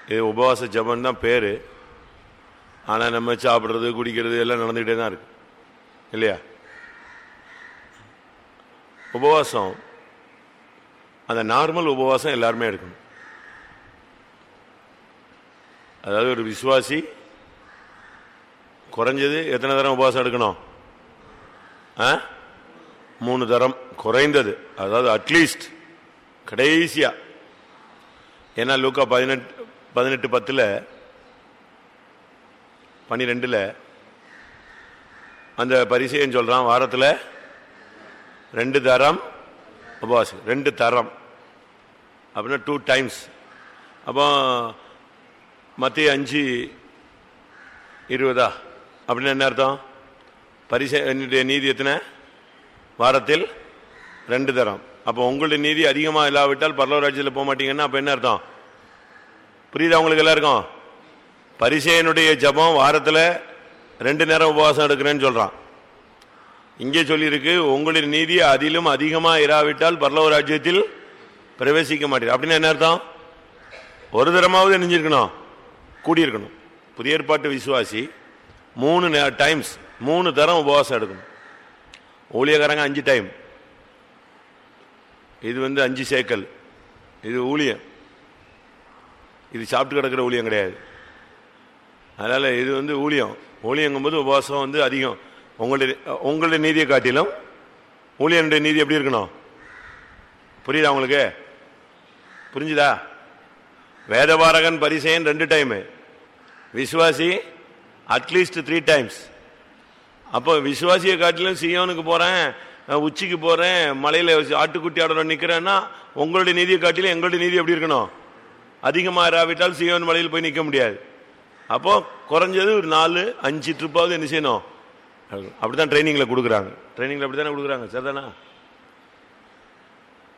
இது உபவாச ஜெபம் தான் பேரு. ஆனால் நம்ம சாப்பிட்றது குடிக்கிறது எல்லாம் நடந்துகிட்டே தான் இருக்கு. இல்லையா? உபவாசம் அந்த நார்மல் உபவாசம் எல்லாருமே எடுக்கணும். அதாவது ஒரு விசுவாசி குறைஞ்சது எத்தனை தரம் உபவாசம் எடுக்கணும்? ஆ? மூணு தரம் குறைந்தது. அதாவது அட்லீஸ்ட் கடைசியா. ஏன்னா லூக்கா பதினெட்டு பதினெட்டு பத்தில் பன்னிரெண்டில் அந்த பரிசையும் சொல்கிறான் வாரத்தில் ரெண்டு தரம் உபவாசம் ரெண்டு தரம். அப்படின்னா டூ டைம்ஸ் அப்போ மத்திய அஞ்சு இருபதா? அப்படின்னு என்ன அர்த்தம்? என்னுடைய நீதி எத்தனை? வாரத்தில் ரெண்டு தரம். அப்போ உங்களுடைய நீதி அதிகமாக இல்லாவிட்டால் பரலோக போக மாட்டீங்கன்னா அப்போ என்ன அர்த்தம்? புரியுதா உங்களுக்கு எல்லாருக்கும்? பரிசையனுடைய ஜபம் வாரத்தில் ரெண்டு நேரம் உபவாசம் எடுக்கிறேன்னு சொல்கிறான் இங்கே சொல்லியிருக்கு உங்களுடைய நீதி அதிலும் அதிகமாக இராவிட்டால் பரலவராஜ்யத்தில் ராஜ்யத்தில் பிரவேசிக்க மாட்டீர் அப்படின்னா என்ன அர்த்தம்? ஒரு தரமாவது நெஞ்சிருக்கணும் கூடியிருக்கணும். புதிய ஏற்பாட்டு விசுவாசி மூணு டைம்ஸ் மூணு தரம் உபவாசம் எடுக்கணும். ஊழியக்காரங்க அஞ்சு டைம் இது வந்து அஞ்சு சேக்கல். இது ஊழியம். இது சாப்பிட்டு கிடக்கிற ஊழியம் கிடையாது. அதனால் இது வந்து ஊழியம். ஊழியங்கும்போது உபவாசம் வந்து அதிகம். உங்களுடைய உங்களுடைய நீதியை காட்டிலும் ஊழியனுடைய நீதி எப்படி இருக்கணும்? புரியுதா உங்களுக்கு? புரிஞ்சுதா? வேதபாரகன் பரிசேன் ரெண்டு டைமு விசுவாசி அட்லீஸ்ட் த்ரீ டைம்ஸ் அப்போ விசுவாசியை காட்டிலும் சியோனுக்கு போகிறேன் உச்சிக்கு போகிறேன் மலையில் ஆட்டுக்குட்டி ஆடுற நிற்கிறேன்னா உங்களுடைய நீதியை காட்டிலும் எங்களுடைய நீதி எப்படி இருக்கணும்? அதிகமாக இராவிட்டால் சியோன் மலையில் போய் நிற்க முடியாது. அப்போது குறைஞ்சது ஒரு நாலு அஞ்சு ட்ரிப்பாவது என்ன செய்யணும்? அப்படிதான் ட்ரைனிங்கில் கொடுக்குறாங்க. ட்ரைனிங்கில் அப்படி தானே கொடுக்குறாங்க? சரிதானா?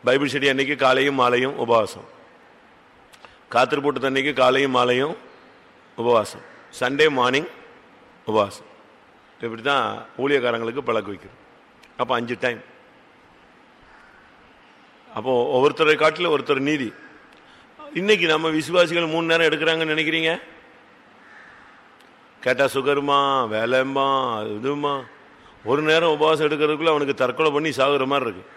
பைபிள் ஸ்டடி அன்னைக்கு காலையும் மாலையும் உபவாசம். காத்திரு போட்டது அன்னைக்கு காலையும் மாலையும் உபவாசம். சண்டே மார்னிங் உபவாசம். இப்படி தான் ஊழியக்காரங்களுக்கு பழக்க வைக்கிறோம் அப்போ அஞ்சு டைம் அப்போது ஒவ்வொருத்தரை காட்டிலும் ஒருத்தர் நீதி. இன்னைக்கு நம்ம விசுவாசிகள் மூணு நேரம் எடுக்கிறாங்கன்னு நினைக்கிறீங்க? கேட்டால் சுகருமா வேலைம்மா இதுமா ஒரு நேரம் உபவாசம் எடுக்கிறதுக்குள்ளே அவனுக்கு தற்கொலை பண்ணி சாகுற மாதிரி இருக்குது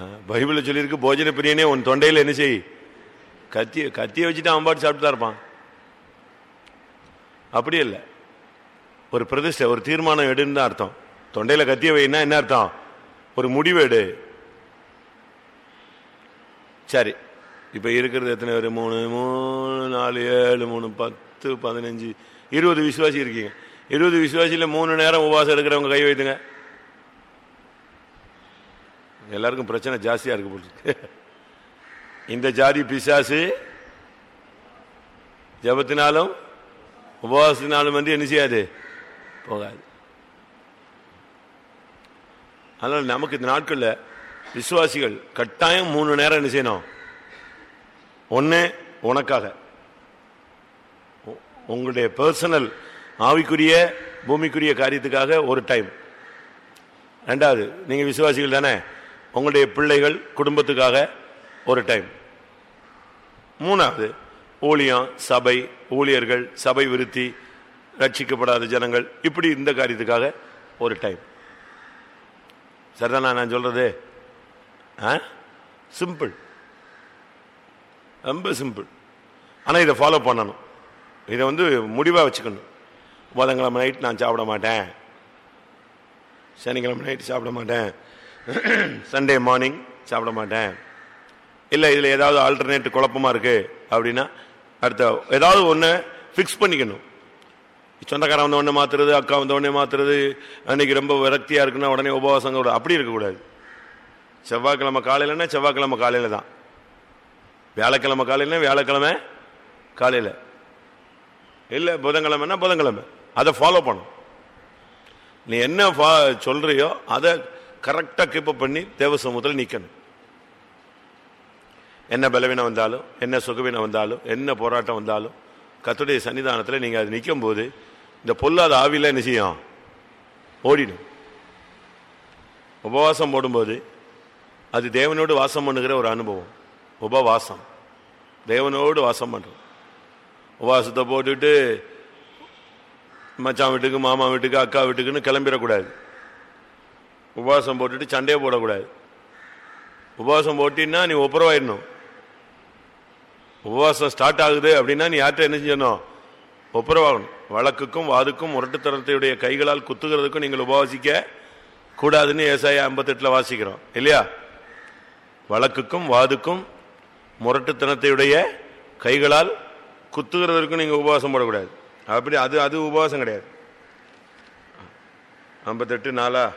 பைபிளில் சொல்லியிருக்கு போஜன பிரியனே உன் தொண்டையில் என்ன செய்? கத்தி கத்தியை வச்சுட்டு அவன் பாட்டு சாப்பிட்டு தான் இருப்பான். அப்படி இல்லை. ஒரு பிரதிஷ்டை ஒரு தீர்மானம் எடுன்னு தான் அர்த்தம். தொண்டையில் கத்திய வைனா என்ன அர்த்தம்? ஒரு முடிவு எடு. சரி. இப்போ இருக்கிறது எத்தனை பேர்? மூணு மூணு நாலு ஏழு மூணு பத்து பதினஞ்சு இருபது விசுவாசி இருக்கீங்க. இருபது விசுவாசியில் மூணு நேரம் உபவாசம் எடுக்கிறவங்க கை வைத்துங்க. எல்லாருக்கும் பிரச்சனை ஜாஸ்தியா இருக்கு போட்டு இந்த ஜாதி பிசாசு ஜபத்தினாலும் உபவாசத்தினாலும் வந்து என்ன செய்யாது? போகாது. அதனால நமக்கு இந்த நாட்களில் விசுவாசிகள் கட்டாயம் மூணு நேரம் என்ன செய்யணும்? ஒண்ணு உனக்காக. உங்களுடைய பர்சனல் ஆவிக்குரிய பூமிக்குரிய காரியத்துக்காக ஒரு டைம் ரெண்டாவது நீங்க விசுவாசிகள் தானே? உங்களுடைய பிள்ளைகள் குடும்பத்துக்காக ஒரு டைம் மூணாவது ஊழியம் சபை ஊழியர்கள் சபை விருத்தி ரட்சிக்கப்படாத ஜனங்கள் இப்படி இந்த காரியத்துக்காக ஒரு டைம் சரிதானா நான் சொல்றது? சிம்பிள் ரொம்ப சிம்பிள் ஆனால் இதை ஃபாலோ பண்ணணும். இதை வந்து முடிவாக வச்சுக்கணும். புதன்கிழமை நைட் நான் சாப்பிட மாட்டேன். சனிக்கிழமை நைட் சாப்பிட மாட்டேன். *clears throat* சண்டே மார்னிங் சாப்பிட மாட்டேன். இல்லை இதில் ஏதாவது ஆல்டர்னேட் குழப்பமாக இருக்குது அப்படின்னா அடுத்த ஏதாவது ஒன்று ஃபிக்ஸ் பண்ணிக்கணும். சொந்தக்காரன் வந்த உடனே மாத்துறது அக்கா வந்த உடனே மாத்துறது அன்னைக்கு ரொம்ப விரக்தியாக இருக்குன்னா உடனே உபவாசம் அப்படி இருக்கக்கூடாது. செவ்வாய்க்கிழமை காலையிலன்னா செவ்வாய்க்கிழமை காலையில் தான். வியாழக்கிழமை காலையில வியாழக்கிழமை காலையில். இல்லை புதன்கிழமைன்னா புதன்கிழமை. அதை ஃபாலோ பண்ணும் நீ என்ன ஃபா- சொல்றியோ அதை கரெக்டாக கீப்பப் பண்ணி தேவ சமூகத்தில் நிற்கணும் என்ன பலவீனம் வந்தாலும் என்ன சுகவீனம் வந்தாலும் என்ன போராட்டம் வந்தாலும் கத்துடைய சன்னிதானத்தில் நீங்கள் அது நிற்கும் போது இந்த பொல்லாத ஆவியில் என்ன செய்யும்? ஓடிடும். உபவாசம் போடும்போது அது தேவனோடு வாசம் பண்ணுகிற ஒரு அனுபவம். உபவாசம். தேவனோடு வாசம் பண்ணுறோம் உபவாசத்தை போட்டுட்டு மச்சான் வீட்டுக்கு மாமா வீட்டுக்கு அக்கா வீட்டுக்குன்னு கிளம்பிடக்கூடாது. உபவாசம் போட்டுட்டு சண்டையை போடக்கூடாது. உபவாசம் போட்டின்னா நீ ஒப்புரவாயிடணும். உபவாசம் ஸ்டார்ட் ஆகுது அப்படின்னா நீ யார்கிட்ட என்ன செய்யணும்? ஒப்புரவாகணும். வழக்குக்கும் வாதுக்கும் முரட்டுத்தனத்தையுடைய கைகளால் குத்துகிறதுக்கும் நீங்கள் உபவாசிக்க கூடாதுன்னு ஏசாய ஐம்பத்தெட்டில் வாசிக்கிறோம். இல்லையா? வழக்குக்கும் வாதுக்கும் முரட்டுத்தனத்தையுடைய கைகளால் குத்துகிறதற்கும் நீங்கள் உபவாசம் போடக்கூடாது. அப்படி அது அது உபவாசம் கிடையாது. ஐம்பத்தெட்டு நாளா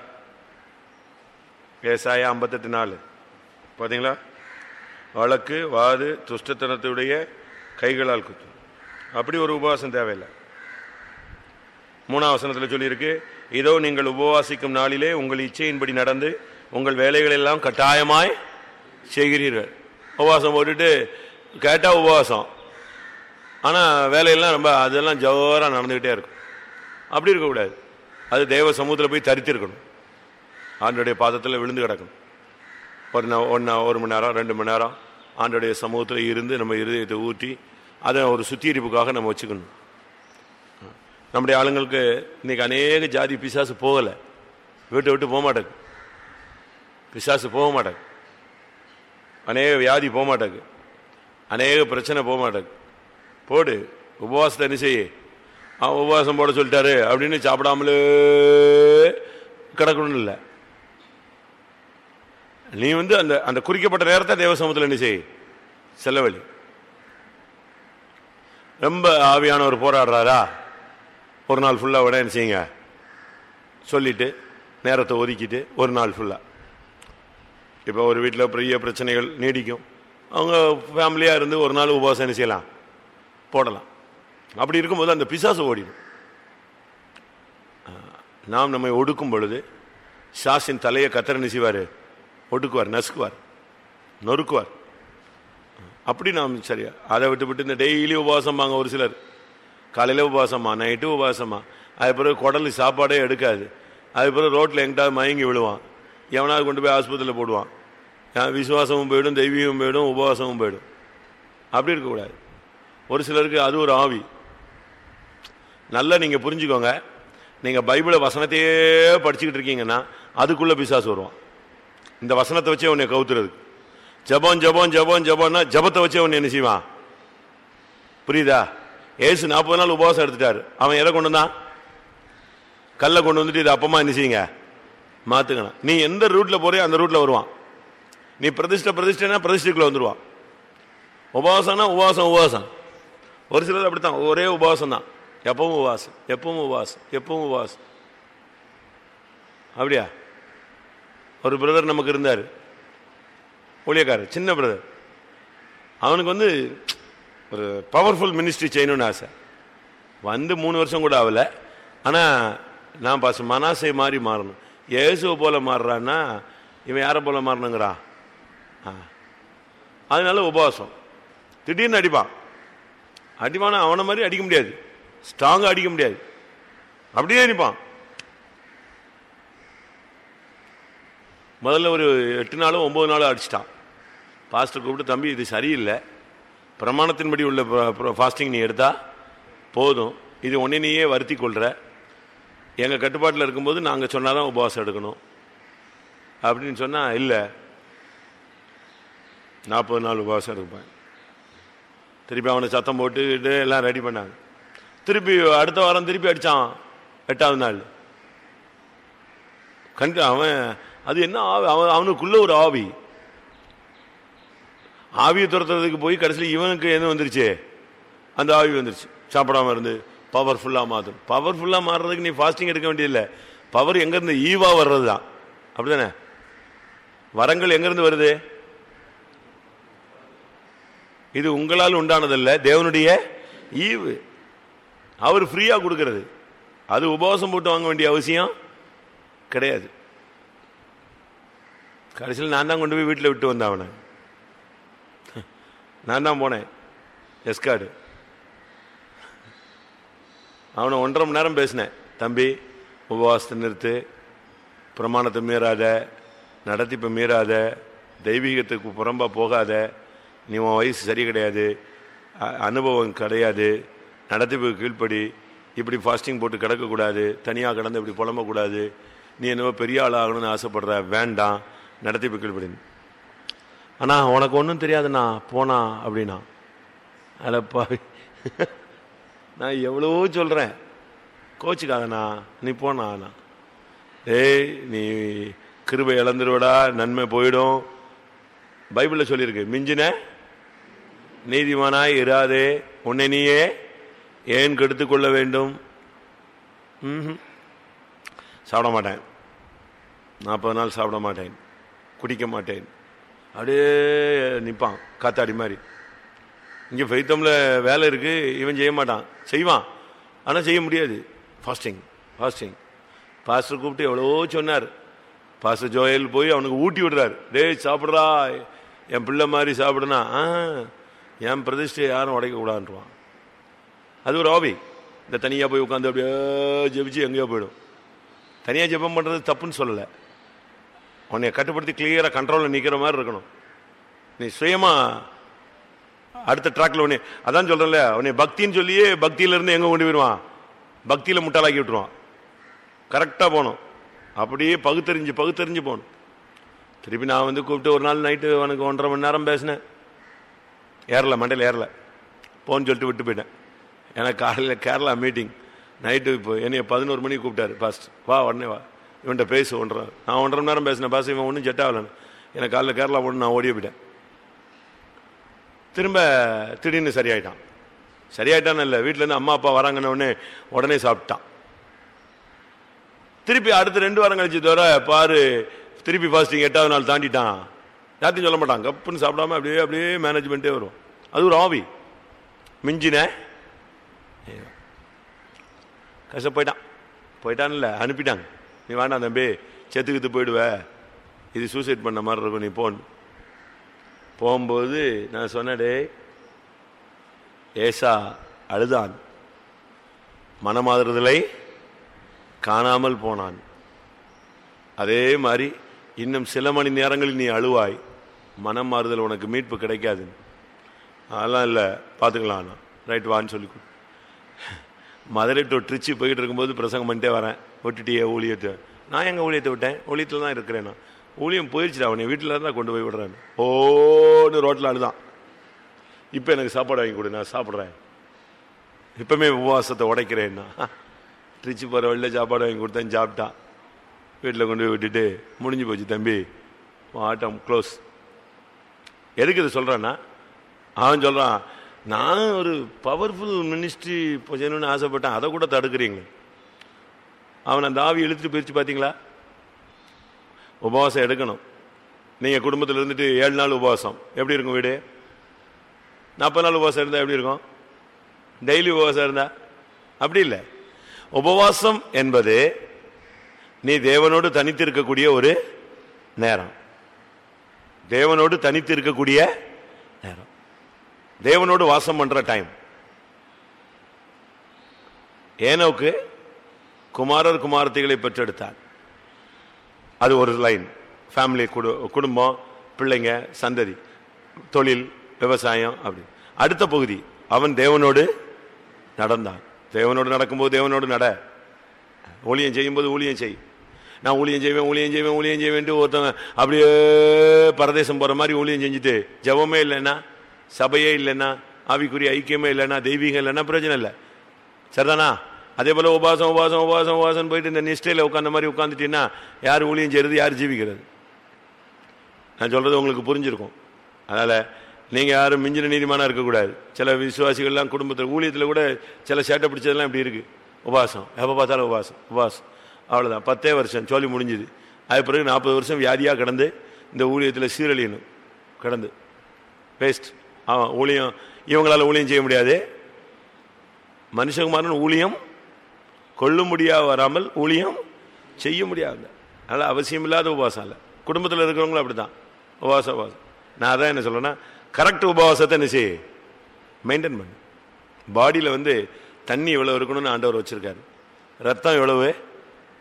ஏசாயா ஐம்பத்தெட்டு நாலு. பார்த்தீங்களா வழக்கு வாது துஷ்டத்தனத்துடைய கைகளால் குத்து. அப்படி ஒரு உபவாசம் தேவையில்லை. மூணாம் வசனத்தில் சொல்லியிருக்கு இதோ நீங்கள் உபவாசிக்கும் நாளிலே உங்கள் இச்சையின்படி நடந்து உங்கள் வேலைகளெல்லாம் கட்டாயமாய் செய்கிறீர்கள். உபவாசம் போட்டுட்டு கேட்டால் உபவாசம். ஆனால் வேலையெல்லாம் ரொம்ப அதெல்லாம் ஜோராக நடந்துக்கிட்டே இருக்கும். அப்படி இருக்கக்கூடாது. அது தேவ சமூகத்தில் போய் தரித்திருக்கணும். ஆண்டோடைய பாதத்தில் விழுந்து கிடக்கணும். ஒரு ஒன்றா ஒரு மணி நேரம் ரெண்டு மணி நேரம் ஆண்டோடைய சமூகத்தில் இருந்து நம்ம இருதயத்தை ஊற்றி அதை ஒரு சுத்திகரிப்புக்காக நம்ம வச்சுக்கணும். நம்முடைய ஆளுங்களுக்கு இன்னைக்கு அநேக ஜாதி பிசாசு போகலை. வீட்டை விட்டு போக மாட்டேங்க பிசாசு போக மாட்டேங்க அநேக வியாதி போக மாட்டேங்க அநேக பிரச்சனை போக மாட்டேங்க போடு உபவாசத்தை என்ன செய்ய? அவன் உபவாசம் போட சொல்லிட்டாரு அப்படின்னு சாப்பிடாமலே கிடக்கணும் இல்லை. நீ வந்து அந்த அந்த குறிக்கப்பட்ட நேரத்தை தேவசமூகத்தில் என்ன செய்? செல்லவழி ரொம்ப ஆவியானவர் போராடுறாரா? ஒரு நாள் ஃபுல்லாக விட என்ன செய்யுங்க? சொல்லிட்டு நேரத்தை ஒதுக்கிட்டு ஒரு நாள் ஃபுல்லாக இப்போ ஒரு வீட்டில் பெரிய பிரச்சனைகள் நீடிக்கும். அவங்க ஃபேமிலியாக இருந்து ஒரு நாள் உபவாசம் என்ன செய்யலாம்? போடலாம். அப்படி இருக்கும்போது அந்த பிசாசு ஓடிடும். நாம் நம்மை ஒடுக்கும் பொழுது சாசின் தலையை கத்தரை நிசிவார் ஒடுக்குவார் நசுக்குவார் நொறுக்குவார். அப்படி நாம் சரியா அதை விட்டு விட்டு இந்த டெய்லி உபவாசமாங்க ஒரு சிலர். காலையில் உபவாசமா நைட்டு உபவாசமா. அது பிறகு குடல் சாப்பாடே எடுக்காது. அது பிறகு ரோட்டில் எங்கிட்டாவது மயங்கி விழுவான். எவனாவது கொண்டு போய் ஆஸ்பத்திரியில் போடுவான். விசுவாசமும் போயிடும் தெய்வீகமும் போயிடும் உபவாசமும் போயிடும். அப்படி இருக்கக்கூடாது. ஒரு சிலருக்கு அது ஒரு ஆவி. நல்லா நீங்கள் புரிஞ்சுக்கோங்க. நீங்கள் பைபிளை வசனத்தையே படிச்சுக்கிட்டு இருக்கீங்கன்னா அதுக்குள்ளே பிசாசு வருவான். இந்த வசனத்தை வச்சே உன்னை கவுத்துறது ஜபம் ஜபம் ஜபம் ஜபம்னா ஜபத்தை வச்சே உன்னை என்ன செய்வான்? புரியுதா? ஏசு நாற்பது நாள் உபவாசம் எடுத்துட்டாரு. அவன் எதை கொண்டு வந்தான்? கல்லை கொண்டு வந்துட்டு இது அப்பமா என்ன செய்யுங்க? மாத்துக்கணும். நீ எந்த ரூட்ல போறியோ அந்த ரூட்ல வருவான். நீ பிரதிஷ்டை பிரதிஷ்டைனா பிரதிஷ்டைக்குள்ள வந்துடுவான் உபவாசம்னா உபவாசம் உபவாசம். ஒரு சிலர் அப்படித்தான். ஒரே உபவாசம் தான். எப்பவும் உபவாசம் எப்பவும் உபவாசம் எப்பவும் உபவாசம். அப்படியா? ஒரு பிரதர் நமக்கு இருந்தார். ஊழியக்காரர் சின்ன பிரதர் அவனுக்கு வந்து ஒரு பவர்ஃபுல் மினிஸ்ட்ரி செய்யணும்னு ஆசை. வந்து மூணு வருஷம் கூட ஆகலை. ஆனால் நான் பாச மனாசை மாதிரி மாறணும். இயேசுவை போல மாறுறான்னா இவன் யாரை போல மாறணுங்கிறா ஆ. அதனால உபவாசம். திடீர்னு அடிப்பான். அடிப்பானா அவனை மாதிரி அடிக்க முடியாது. ஸ்ட்ராங்காக அடிக்க முடியாது. அப்படியே அடிப்பான். முதல்ல ஒரு எட்டு நாளும் ஒம்பது நாளும் அடிச்சிட்டான். பாஸ்டர் கூப்பிட்டு தம்பி இது சரியில்லை. பிரமாணத்தின்படி உள்ள ஃபாஸ்டிங் நீ எடுத்தால் போதும். இது ஒன்னே நீயே வருத்தி கொள்கிற எங்கள் கட்டுப்பாட்டில் இருக்கும்போது நாங்கள் சொன்னாதான் உபவாசம் எடுக்கணும். அப்படின்னு சொன்னால் இல்லை. நாற்பது நாள் உபவாசம் எடுப்பேன். திருப்பி அவனை சத்தம் போட்டுக்கிட்டு எல்லாம் ரெடி பண்ணாங்க. திருப்பி அடுத்த வாரம் திருப்பி அடித்தான் எட்டாவது நாள். கண்டு அவன் அது என்ன ஆவி? அவன் அவனுக்குள்ள ஒரு ஆவி. ஆவியை துரத்துறதுக்கு போய் கடைசியில் இவனுக்கு என்ன வந்துருச்சு? அந்த ஆவி வந்துருச்சு. சாப்பிடாம இருந்து பவர்ஃபுல்லாக மாற்றும் பவர்ஃபுல்லாக மாறுறதுக்கு நீ ஃபாஸ்டிங் எடுக்க வேண்டியதில்லை. பவர் எங்கேருந்து? ஈவா வர்றது தான் அப்படிதானே? வரங்கள் எங்கேருந்து வருது? இது உங்களால் உண்டானதல்ல தேவனுடைய ஈவு. அவர் ஃப்ரீயாக கொடுக்கறது. அது உபவாசம் போட்டு வாங்க வேண்டிய அவசியம் கிடையாது. கடைசியில் நான் தான் கொண்டு போய் வீட்டில் விட்டு வந்தேன் அவனை. நான் தான் போனேன். எஸ்கார்டு அவனை ஒன்றரை மணி நேரம் பேசினேன். தம்பி உபவாசத்தை நிறுத்து பிரமாணத்தை மீறாத நடத்திப்பை மீறாத தெய்வீகத்துக்கு புறம்பாக போகாத நீ உன் வயசு சரி கிடையாது அனுபவம் கிடையாது நடத்திப்பு கீழ்ப்படி இப்படி ஃபாஸ்டிங் போட்டு கிடக்கக்கூடாது தனியாக கிடந்து இப்படி புலம்பக்கூடாது நீ என்னவோ பெரிய ஆள் ஆகணும்னு ஆசைப்படுற வேண்டாம். நடத்திப்பு கீழ்ப்படி அண்ணா உனக்கு ஒன்றும் தெரியாதுண்ணா போனா அப்படின்னா. அடப்பா நான் எவ்வளவோ சொல்கிறேன் கோச்சுக்காதண்ணா நீ போனாண்ணா ஏய் நீ கிருபை இழந்துருவடா நன்மை போயிடும். பைபிளில் சொல்லியிருக்கு மிஞ்சின நீதிமானாய் இராதே உன்னை நீயே ஏன் கெடுத்து கொள்ள வேண்டும்? ம்ஹும். சாப்பிட மாட்டேன். நாற்பது நாள் சாப்பிட மாட்டேன். பிடிக்க மாட்டேன் அப்படியே நிற்பான் காத்தாடி மாதிரி. இங்கே ஃபைத்தமில் வேலை இருக்குது இவன் செய்ய மாட்டான். செய்வான் ஆனால் செய்ய முடியாது. ஃபாஸ்டிங் ஃபாஸ்டிங் பாஸ்டர் கூப்பிட்டு எவ்வளோ சொன்னார். பாஸ்டர் ஜோயல் போய் அவனுக்கு ஊட்டி விடுறாரு. டேய் சாப்பிட்றா. என் பிள்ளை மாதிரி சாப்பிடுனா ஆ என் பிரதிஷ்டையை யாரும் உடைக்கக்கூடாதுன்றான். அது ஒரு ஹாபி இந்த தனியாக போய் உட்காந்து அப்படியே ஜெபிச்சு எங்கேயோ போயிடும். தனியாக ஜெபம் பண்ணுறது தப்புன்னு சொல்லலை. உன்னை கட்டுப்படுத்தி கிளியராக கண்ட்ரோலில் நிற்கிற மாதிரி இருக்கணும். நீ சுயமாக அடுத்த ட்ராக்ல உன்னை அதான் சொல்றேன்ல உன்னை பக்தின்னு சொல்லியே பக்தியில இருந்து கொண்டு போயிடுவான்? பக்தியில் முட்டாளாக்கி விட்டுருவான். கரெக்டாக போகணும். அப்படியே பகுத்தறிஞ்சு பகுத்தறிஞ்சு போகணும். திருப்பி நான் வந்து கூப்பிட்டு ஒரு நாள் நைட்டு உனக்கு ஒன்றரை மணி நேரம் பேசினேன். ஏறல மண்டையில் ஏறல. போன்னு சொல்லிட்டு விட்டு போயிட்டேன். எனக்கு காலையில் கேரளா மீட்டிங் நைட்டு இப்போ என்னைய பதினோரு மணிக்கு கூப்பிட்டாரு ஃபஸ்ட் வா உடனே வா. இவன்கிட்ட பேசு ஒன்றரை. நான் ஒன்றரை மணி நேரம் பேசின பாச இவன் ஒன்றும் செட் ஆகலன்னு எனக்கு காலைல கேரளா போட்டு நான் ஓடிய போயிட்டேன். திரும்ப திடீர்னு சரியாயிட்டான். சரியாயிட்டான்னு இல்லை வீட்டிலேருந்து அம்மா அப்பா வராங்கன்னு உடனே சாப்பிட்டான். திருப்பி அடுத்த ரெண்டு வாரம் கழிச்சு தவிர பாரு திருப்பி ஃபாஸ்டிங் எட்டாவது நாள் தாண்டிட்டான். யார்த்தையும் சொல்ல மாட்டான். கப்புன்னு சாப்பிடாம அப்படியே அப்படியே மேனேஜ்மெண்ட்டே வரும். அது ஒரு ஆவி மிஞ்சின. கஷ்ட போயிட்டான். போயிட்டான்ல அனுப்பிட்டாங்க. நீ வேண்டாம் தம்பி செத்துக்கிட்டு போயிடுவ. இது சூசைட் பண்ண மாதிரி இருக்கும் நீ போன். போகும்போது நான் சொன்னடே ஏசா அழுதான். மனமாறுதலை காணாமல் போனான். அதே மாதிரி இன்னும் சில மணி நேரங்களில் நீ அழுவாய். மனம் மாறுதல் உனக்கு மீட்பு கிடைக்காது. அதெல்லாம் இல்லை பார்த்துக்கலாம் ரைட் வான்னு சொல்லி கொடு. மதுரை டு ட்ரிச்சி போயிட்டு இருக்கும்போது பிரசங்கம் பண்ணிட்டே வரேன். விட்டுட்டியே ஊழியத்தை. நான் எங்கள் ஊழியத்தை விட்டேன்? ஊழியத்தில் தான் இருக்கிறேன் நான். ஊழியம் போயிடுச்சுடா அவனை வீட்டில் தான் கொண்டு போய் விடுறேன். ஓன்னு ரோட்டில் அழுதான். இப்போ எனக்கு சாப்பாடு வாங்கி கொடு நான் சாப்பிட்றேன். இப்போமே உபவாசத்தை உடைக்கிறேன்னா திருச்சி போகிற வழியில் சாப்பாடு வாங்கி கொடுத்தேன் சாப்பிட்டான். வீட்டில் கொண்டு போய் விட்டுட்டு முடிஞ்சு போச்சு தம்பி. ஆட்டம் க்ளோஸ் எதுக்கு இது சொல்கிறேன்னா அவன் சொல்கிறான் நான் ஒரு பவர்ஃபுல் மினிஸ்ட்ரி செய்யணும்னு ஆசைப்பட்டேன் அதை கூட தடுக்கிறீங்க அவன் அந்த ஆவி இழுத்துட்டு போயிடுச்சு பார்த்தீங்களா உபவாசம் எடுக்கணும். நீங்கள் குடும்பத்தில் இருந்துட்டு ஏழு நாள் உபவாசம். எப்படி இருக்கும் வீடு? நாற்பது நாள் உபவாசம் இருந்தால் எப்படி இருக்கும்? டெய்லி உபவாசம் இருந்தா? அப்படி இல்லை. உபவாசம் என்பது நீ தேவனோடு தனித்து இருக்கக்கூடிய ஒரு நேரம். தேவனோடு தனித்து இருக்கக்கூடிய நேரம். தேவனோடு வாசம் பண்ணுற டைம் ஏனோக்கு குமாரர் குமாரத்திகளை பெற்றெடுத்தார். அது ஒரு லைன் ஃபேமிலி குடும்பம் பிள்ளைங்க சந்ததி தொழில் விவசாயம் அப்படி. அடுத்த பகுதி அவன் தேவனோடு நடந்தான். தேவனோடு நடக்கும்போது தேவனோடு நட. ஊழியம் செய்யும்போது ஊழியம் செய். நான் ஊழியம் செய்வேன் ஊழியம் செய்வேன் ஊழியம் செய்வேன்ட்டு ஒருத்தவங்க அப்படியே பரதேசம் போகிற மாதிரி ஊழியம் செஞ்சுட்டு ஜெபமே இல்லைன்னா சபையே இல்லைன்னா ஆவிக்குரிய ஐக்கியமே இல்லைன்னா தெய்வீகம் இல்லைன்னா பிரச்சனை இல்லை. சரிதானா? அதே போல் உபாசம் உபாசம் உபாசம் உபாசம் போயிட்டு இந்த நிஷ்டையில் உட்காந்த மாதிரி உட்காந்துட்டீங்கன்னா யார் ஊழியம் செய்கிறது யார் ஜீவிக்கிறது? நான் சொல்கிறது உங்களுக்கு புரிஞ்சிருக்கும். அதனால் நீங்கள் யாரும் மிஞ்சின நீதிமானா இருக்கக்கூடாது. சில விசுவாசிகள்லாம் குடும்பத்தில் ஊழியத்தில் கூட சில சேட்டை பிடிச்சதெல்லாம் இப்படி இருக்குது உபாசம். எப்போ பார்த்தாலும் உபாசம். உபாசம். அவ்வளோதான் பத்தே வருஷம். சொல்லி முடிஞ்சுது. அது பிறகு நாற்பது வருஷம் வியாதியாக கிடந்து இந்த ஊழியத்தில் சீரழியணும். கிடந்து. வேஸ்ட். ஆமாம் ஊழியம். இவங்களால் ஊழியம் செய்ய முடியாது. மனுஷகுமாரன் ஊழியம் கொள்ள முடியா வராமல் ஊழியம் செய்ய முடியாது. அதனால் அவசியம் இல்லாத உபவாசம் இல்லை. குடும்பத்தில் இருக்கிறவங்களும் அப்படி தான் உபவாசம் உபவாசம். நான் அதான் என்ன சொல்றேன்னா கரெக்ட் உபவாசத்தை என்ன செய்? மெயின்டைன் பண்ணு. பாடியில் வந்து தண்ணி எவ்வளோ இருக்கணும்னு ஆண்டவர் வச்சுருக்காரு. ரத்தம் எவ்வளவு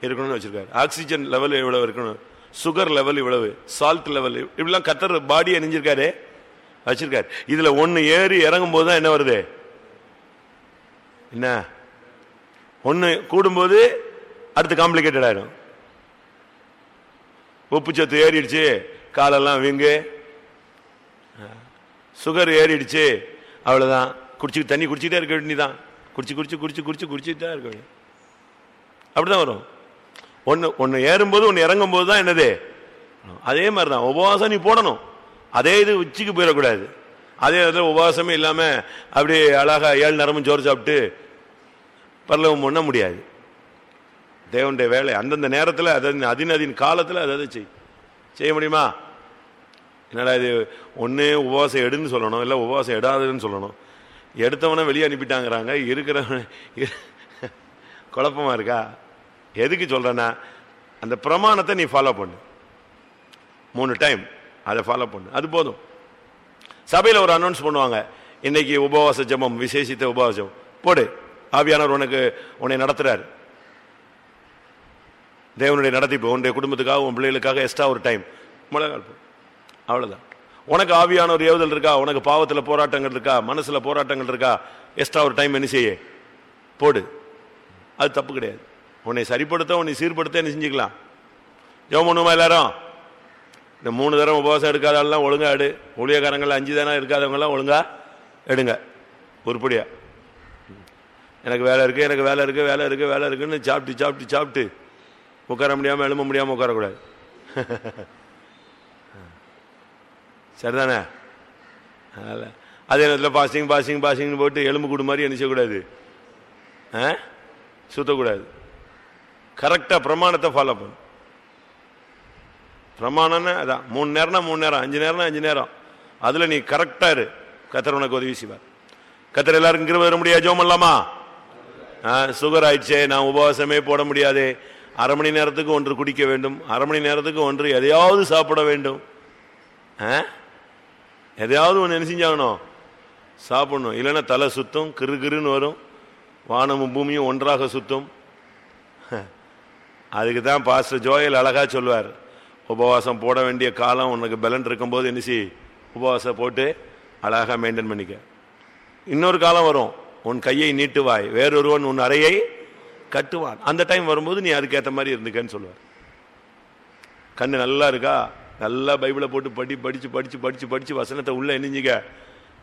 இருக்கணும்னு வச்சுருக்காரு. ஆக்சிஜன் லெவல் எவ்வளோ இருக்கணும்? சுகர் லெவல் இவ்வளவு சால்ட் லெவல் இப்படிலாம் கத்தர் பாடியை அணிஞ்சிருக்காரு வச்சிருக்காரு. இதில் ஒன்று ஏறி இறங்கும் போது தான் என்ன வருது? என்ன? ஒன்று கூடும்போது அடுத்து காம்ப்ளிகேட்டட் ஆகிடும் உப்பு சத்து ஏறிடுச்சு காலெல்லாம் வீங்கு. சுகர் ஏறிடுச்சு அவ்வளோதான் குடிச்சு தண்ணி குடிச்சிக்கிட்டே இருக்க வேண்டியதான் குடிச்சு குடிச்சு குடிச்சு குடிச்சு குடிச்சுட்டு தான் இருக்க வேண்டியது. அப்படிதான் வரும். ஒன்று ஒன்று ஏறும்போது ஒன்று இறங்கும் போது தான் என்னது? அதே மாதிரி தான் உபவாசம் நீ போடணும். அதே இது உச்சிக்கு போயிடக்கூடாது. அதே இடத்துல உபவாசமே இல்லாமல் அப்படியே அழகாக ஏழு நேரமும் சோறு சாப்பிட்டு பரலவம் பண்ண முடியாது. தேவனுடைய வேலை அந்தந்த நேரத்தில் அதாவது அதினதின் காலத்தில் அதை செய் செய்ய முடியுமா? என்னடா இது ஒன்று உபவாசம் எடுன்னு சொல்லணும் இல்லை உபவாசம் எடாதுன்னு சொல்லணும். எடுத்தவனை வெளியே அனுப்பிட்டாங்கிறாங்க இருக்கிறவன் குழப்பமா இருக்கா? எதுக்கு சொல்கிறேன்னா அந்த பிரமாணத்தை நீ ஃபாலோ பண்ணு. மூணு டைம் அதை ஃபாலோ பண்ணு. அது போதும். சபையில் ஒரு அனௌன்ஸ் பண்ணுவாங்க இன்றைக்கி உபவாச ஜெபம் விசேஷித்த உபவாசம். போடு. ஆவியானவர் உனக்கு உன்னை நடத்துறாரு. தேவனுடைய நடத்திப்பு உன்னுடைய குடும்பத்துக்காக உன் பிள்ளைகளுக்காக எக்ஸ்ட்ரா ஒரு டைம் முழங்கால் அவ்வளோதான் உனக்கு ஆவியான ஒரு ஏவுதல் இருக்கா? உனக்கு பாவத்தில் போராட்டங்கள் இருக்கா? மனசில் போராட்டங்கள் இருக்கா? எக்ஸ்ட்ரா ஒரு டைம் என்ன செய்ய? போடு. அது தப்பு கிடையாது. உன்னை சரிப்படுத்த உன்னை சீர்படுத்த என்ன செஞ்சுக்கலாம்? ஜெபம் பண்ணுமா எல்லாரும்? இந்த மூணு தரம் உபவாசம் எடுக்காதெல்லாம் ஒழுங்காக எடு. ஊழியக்காரங்கள் அஞ்சு தானே இருக்காதவங்கெல்லாம் ஒழுங்காக எடுங்க. உருப்படியாக எனக்கு வேலை இருக்குது எனக்கு வேலை இருக்குது வேலை இருக்குது வேலை இருக்குன்னு சாப்பிட்டு சாப்பிட்டு சாப்பிட்டு உட்கார முடியாமல் எழும்ப முடியாமல் உட்காரக்கூடாது. *laughs* சரிதானே? அதில் அதே நேரத்தில் பாசிங் பாசிங் பாசிங்னு போட்டு எலும்பு கூடு மாதிரி என்ன செய்யக்கூடாது ஆ? சுத்தக்கூடாது. கரெக்டாக பிரமாணத்தை ஃபாலோ பண்ணு பிரமாணம்னா அதான் மூணு நேரம்னா மூணு நேரம் அஞ்சு நேரம்னா அஞ்சு நேரம். அதில் நீ கரெக்டாக இரு. கத்தர் உனக்கு உதவி செய்வார். கத்தர் எல்லாருக்கும் கிருவ வர முடியாது ஜோம் இல்லாமா சுகர் ஆயிடுச்சே நான் உபவாசமே போட முடியாது. அரை மணி நேரத்துக்கு ஒன்று குடிக்க வேண்டும். அரை மணி நேரத்துக்கு ஒன்று எதையாவது சாப்பிட வேண்டும். ஆ? எதையாவது ஒன்று என்ன செஞ்சாகணும்? சாப்பிடணும். இல்லைன்னா தலை சுத்தும் கிறு கிறுன்னு வரும். வானமும் பூமியும் ஒன்றாக சுத்தும். அதுக்கு தான் பாஸ்டர் ஜோயல் அழகாக சொல்வார். உபவாசம் போட வேண்டிய காலம் உனக்கு பலன் இருக்கும்போது என்னசி உபவாசம் போட்டு அழகாக மெயின்டைன் பண்ணிக்க. இன்னொரு காலம் வரும். உன் கையை நீட்டுவாய். வேறொருவன் உன் அறையை கட்டுவான். அந்த டைம் வரும்போது நீ அதுக்கேற்ற மாதிரி இருந்துக்கன்னு சொல்லுவார். கண்ணு நல்லா இருக்கா? நல்லா பைபிளை போட்டு படி படித்து படித்து படித்து படித்து வசனத்தை உள்ளே இணைஞ்சிக்க.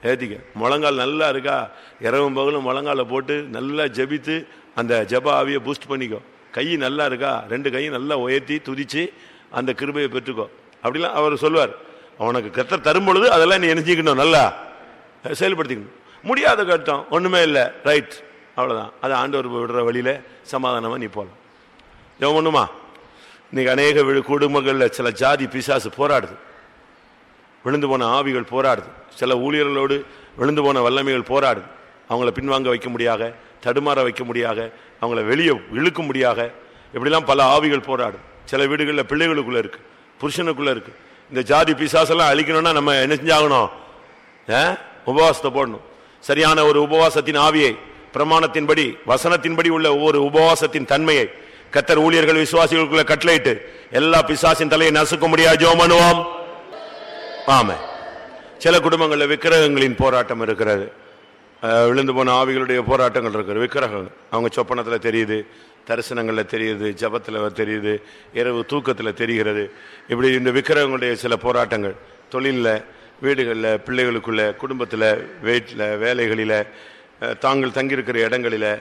ஏற்றிக்க முழங்கால் நல்லா இருக்கா? இரவும் பகலும் முழங்கால போட்டு நல்லா ஜெபித்து அந்த ஜப ஆவியை பூஸ்ட் பண்ணிக்கோ. கை நல்லா இருக்கா? ரெண்டு கையும் நல்லா உயர்த்தி துதித்து அந்த கிருபையை பெற்றுக்கோ. அப்படிலாம் அவர் சொல்லுவார். அவனுக்கு கத்த தரும் பொழுது அதெல்லாம் நீ நினைச்சிக்கணும் நல்லா. செயல்படுத்திக்கணும். முடியாத கட்டம். ஒன்றுமே இல்லை. ரைட் அவ்வளோதான் அது ஆண்டவர் விடுற வழியில் சமாதானமாக நீ போகலாம் ஜெபம் பண்ணுமா இன்றைக்கி அநேக விழு குடும்பங்களில் சில ஜாதி பிசாசு போராடுது. விழுந்து போன ஆவிகள் போராடுது. சில ஊழியர்களோடு விழுந்து போன வல்லமைகள் போராடுது. அவங்கள பின்வாங்க வைக்க முடியாத தடுமாற வைக்க முடியாத அவங்கள வெளியே இழுக்க முடியாத இப்படிலாம் பல ஆவிகள் போராடும் சில வீடுகளில் பிள்ளைகளுக்குள்ளே இருக்குது புருஷனுக்குள்ளே இருக்குது இந்த ஜாதி பிசாசெல்லாம் அழிக்கணும்னா நம்ம என்ன செஞ்சாகணும்? ஆ? உபவாசத்தை போடணும். சரியான ஒரு உபவாசத்தின் ஆவியை பிரமாணத்தின்படி வசனத்தின்படி உள்ள ஒவ்வொரு உபவாசத்தின் தன்மையை கத்தர் ஊழியர்கள் விசுவாசிகளுக்குள்ள கட்டளையிட்டு எல்லா பிசாசின் தலையை நசுக்க முடியாது ஜெபம் பண்ணுவோம். ஆமே சில குடும்பங்களில் விக்கிரகங்களின் போராட்டம் இருக்கிறது. விழுந்து போன ஆவிகளுடைய போராட்டங்கள் இருக்கிறது விக்கிரகங்கள் அவங்க சொப்பனத்தில் தெரியுது தரிசனங்களில் தெரியுது ஜபத்தில் தெரியுது இரவு தூக்கத்தில் தெரிகிறது. இப்படி இந்த விக்கிரகங்களுடைய சில போராட்டங்கள் தொழிலில் வீடுகளில் பிள்ளைகளுக்குள்ள குடும்பத்தில் வீட்டில் வேலைகளில் தாங்கள் தங்கியிருக்கிற இடங்களில்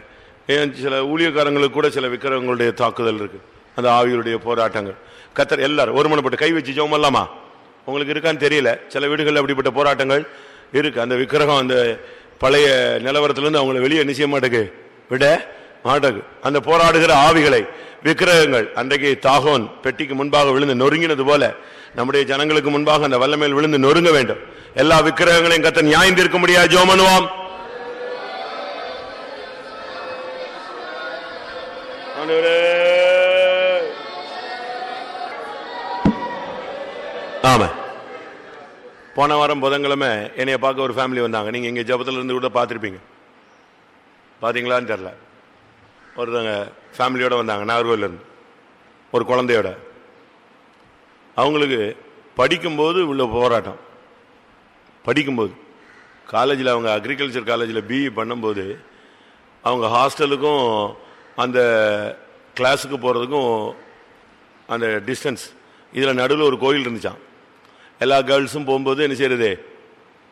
ஏன் சில ஊழியக்காரங்களுக்கு கூட சில விக்கிரகங்களுடைய தாக்குதல் இருக்குது அந்த ஆவிகளுடைய போராட்டங்கள். கத்தர் எல்லாரும் ஒருமனப்பட்டு கை வச்சு ஜோமல்லாமா உங்களுக்கு இருக்கான்னு தெரியல. சில வீடுகளில் அப்படிப்பட்ட போராட்டங்கள் இருக்குது அந்த விக்கிரகம் அந்த பழைய நிலவரத்துலேருந்து அவங்கள வெளியே நிச்சய மாட்டேக்கு விட மாட்டேக்கு அந்த போராடுகிற ஆவிகளை விக்கிரகங்கள் அன்றைக்கு தாகோன் பெட்டிக்கு முன்பாக விழுந்து நொறுங்கினது போல நம்முடைய ஜனங்களுக்கு முன்பாக அந்த வல்லமையில் விழுந்து நொறுங்க வேண்டும். எல்லா விக்கிரகங்களையும் கத்த நியாயம் தீர்க்க முடியாது ஜோமனுவாம் ஆமா. போன வாரம் புதன்கிழமை என்னைய பார்க்க ஒரு ஃபேமிலி வந்தாங்க. நீங்க இங்க ஜபத்துல இருந்து கூட பார்த்துருப்பீங்க. பாத்தீங்களான்னு தெரியல. ஒருத்தவங்க ஃபேமிலியோட வந்தாங்க நாகர்கோவில்ல இருந்து. ஒரு குழந்தையோட. அவங்களுக்கு படிக்கும்போது உள்ள போராட்டம். படிக்கும்போது. காலேஜில் அவங்க அக்ரிகல்ச்சர் காலேஜில் பிஇ பண்ணும்போது அவங்க ஹாஸ்டலுக்கும் அந்த கிளாஸுக்கு போகிறதுக்கும் அந்த டிஸ்டன்ஸ் இதில் நடுவில் ஒரு கோயில் இருந்துச்சான் எல்லா கேர்ள்ஸும் போகும்போது என்ன செய்யறது?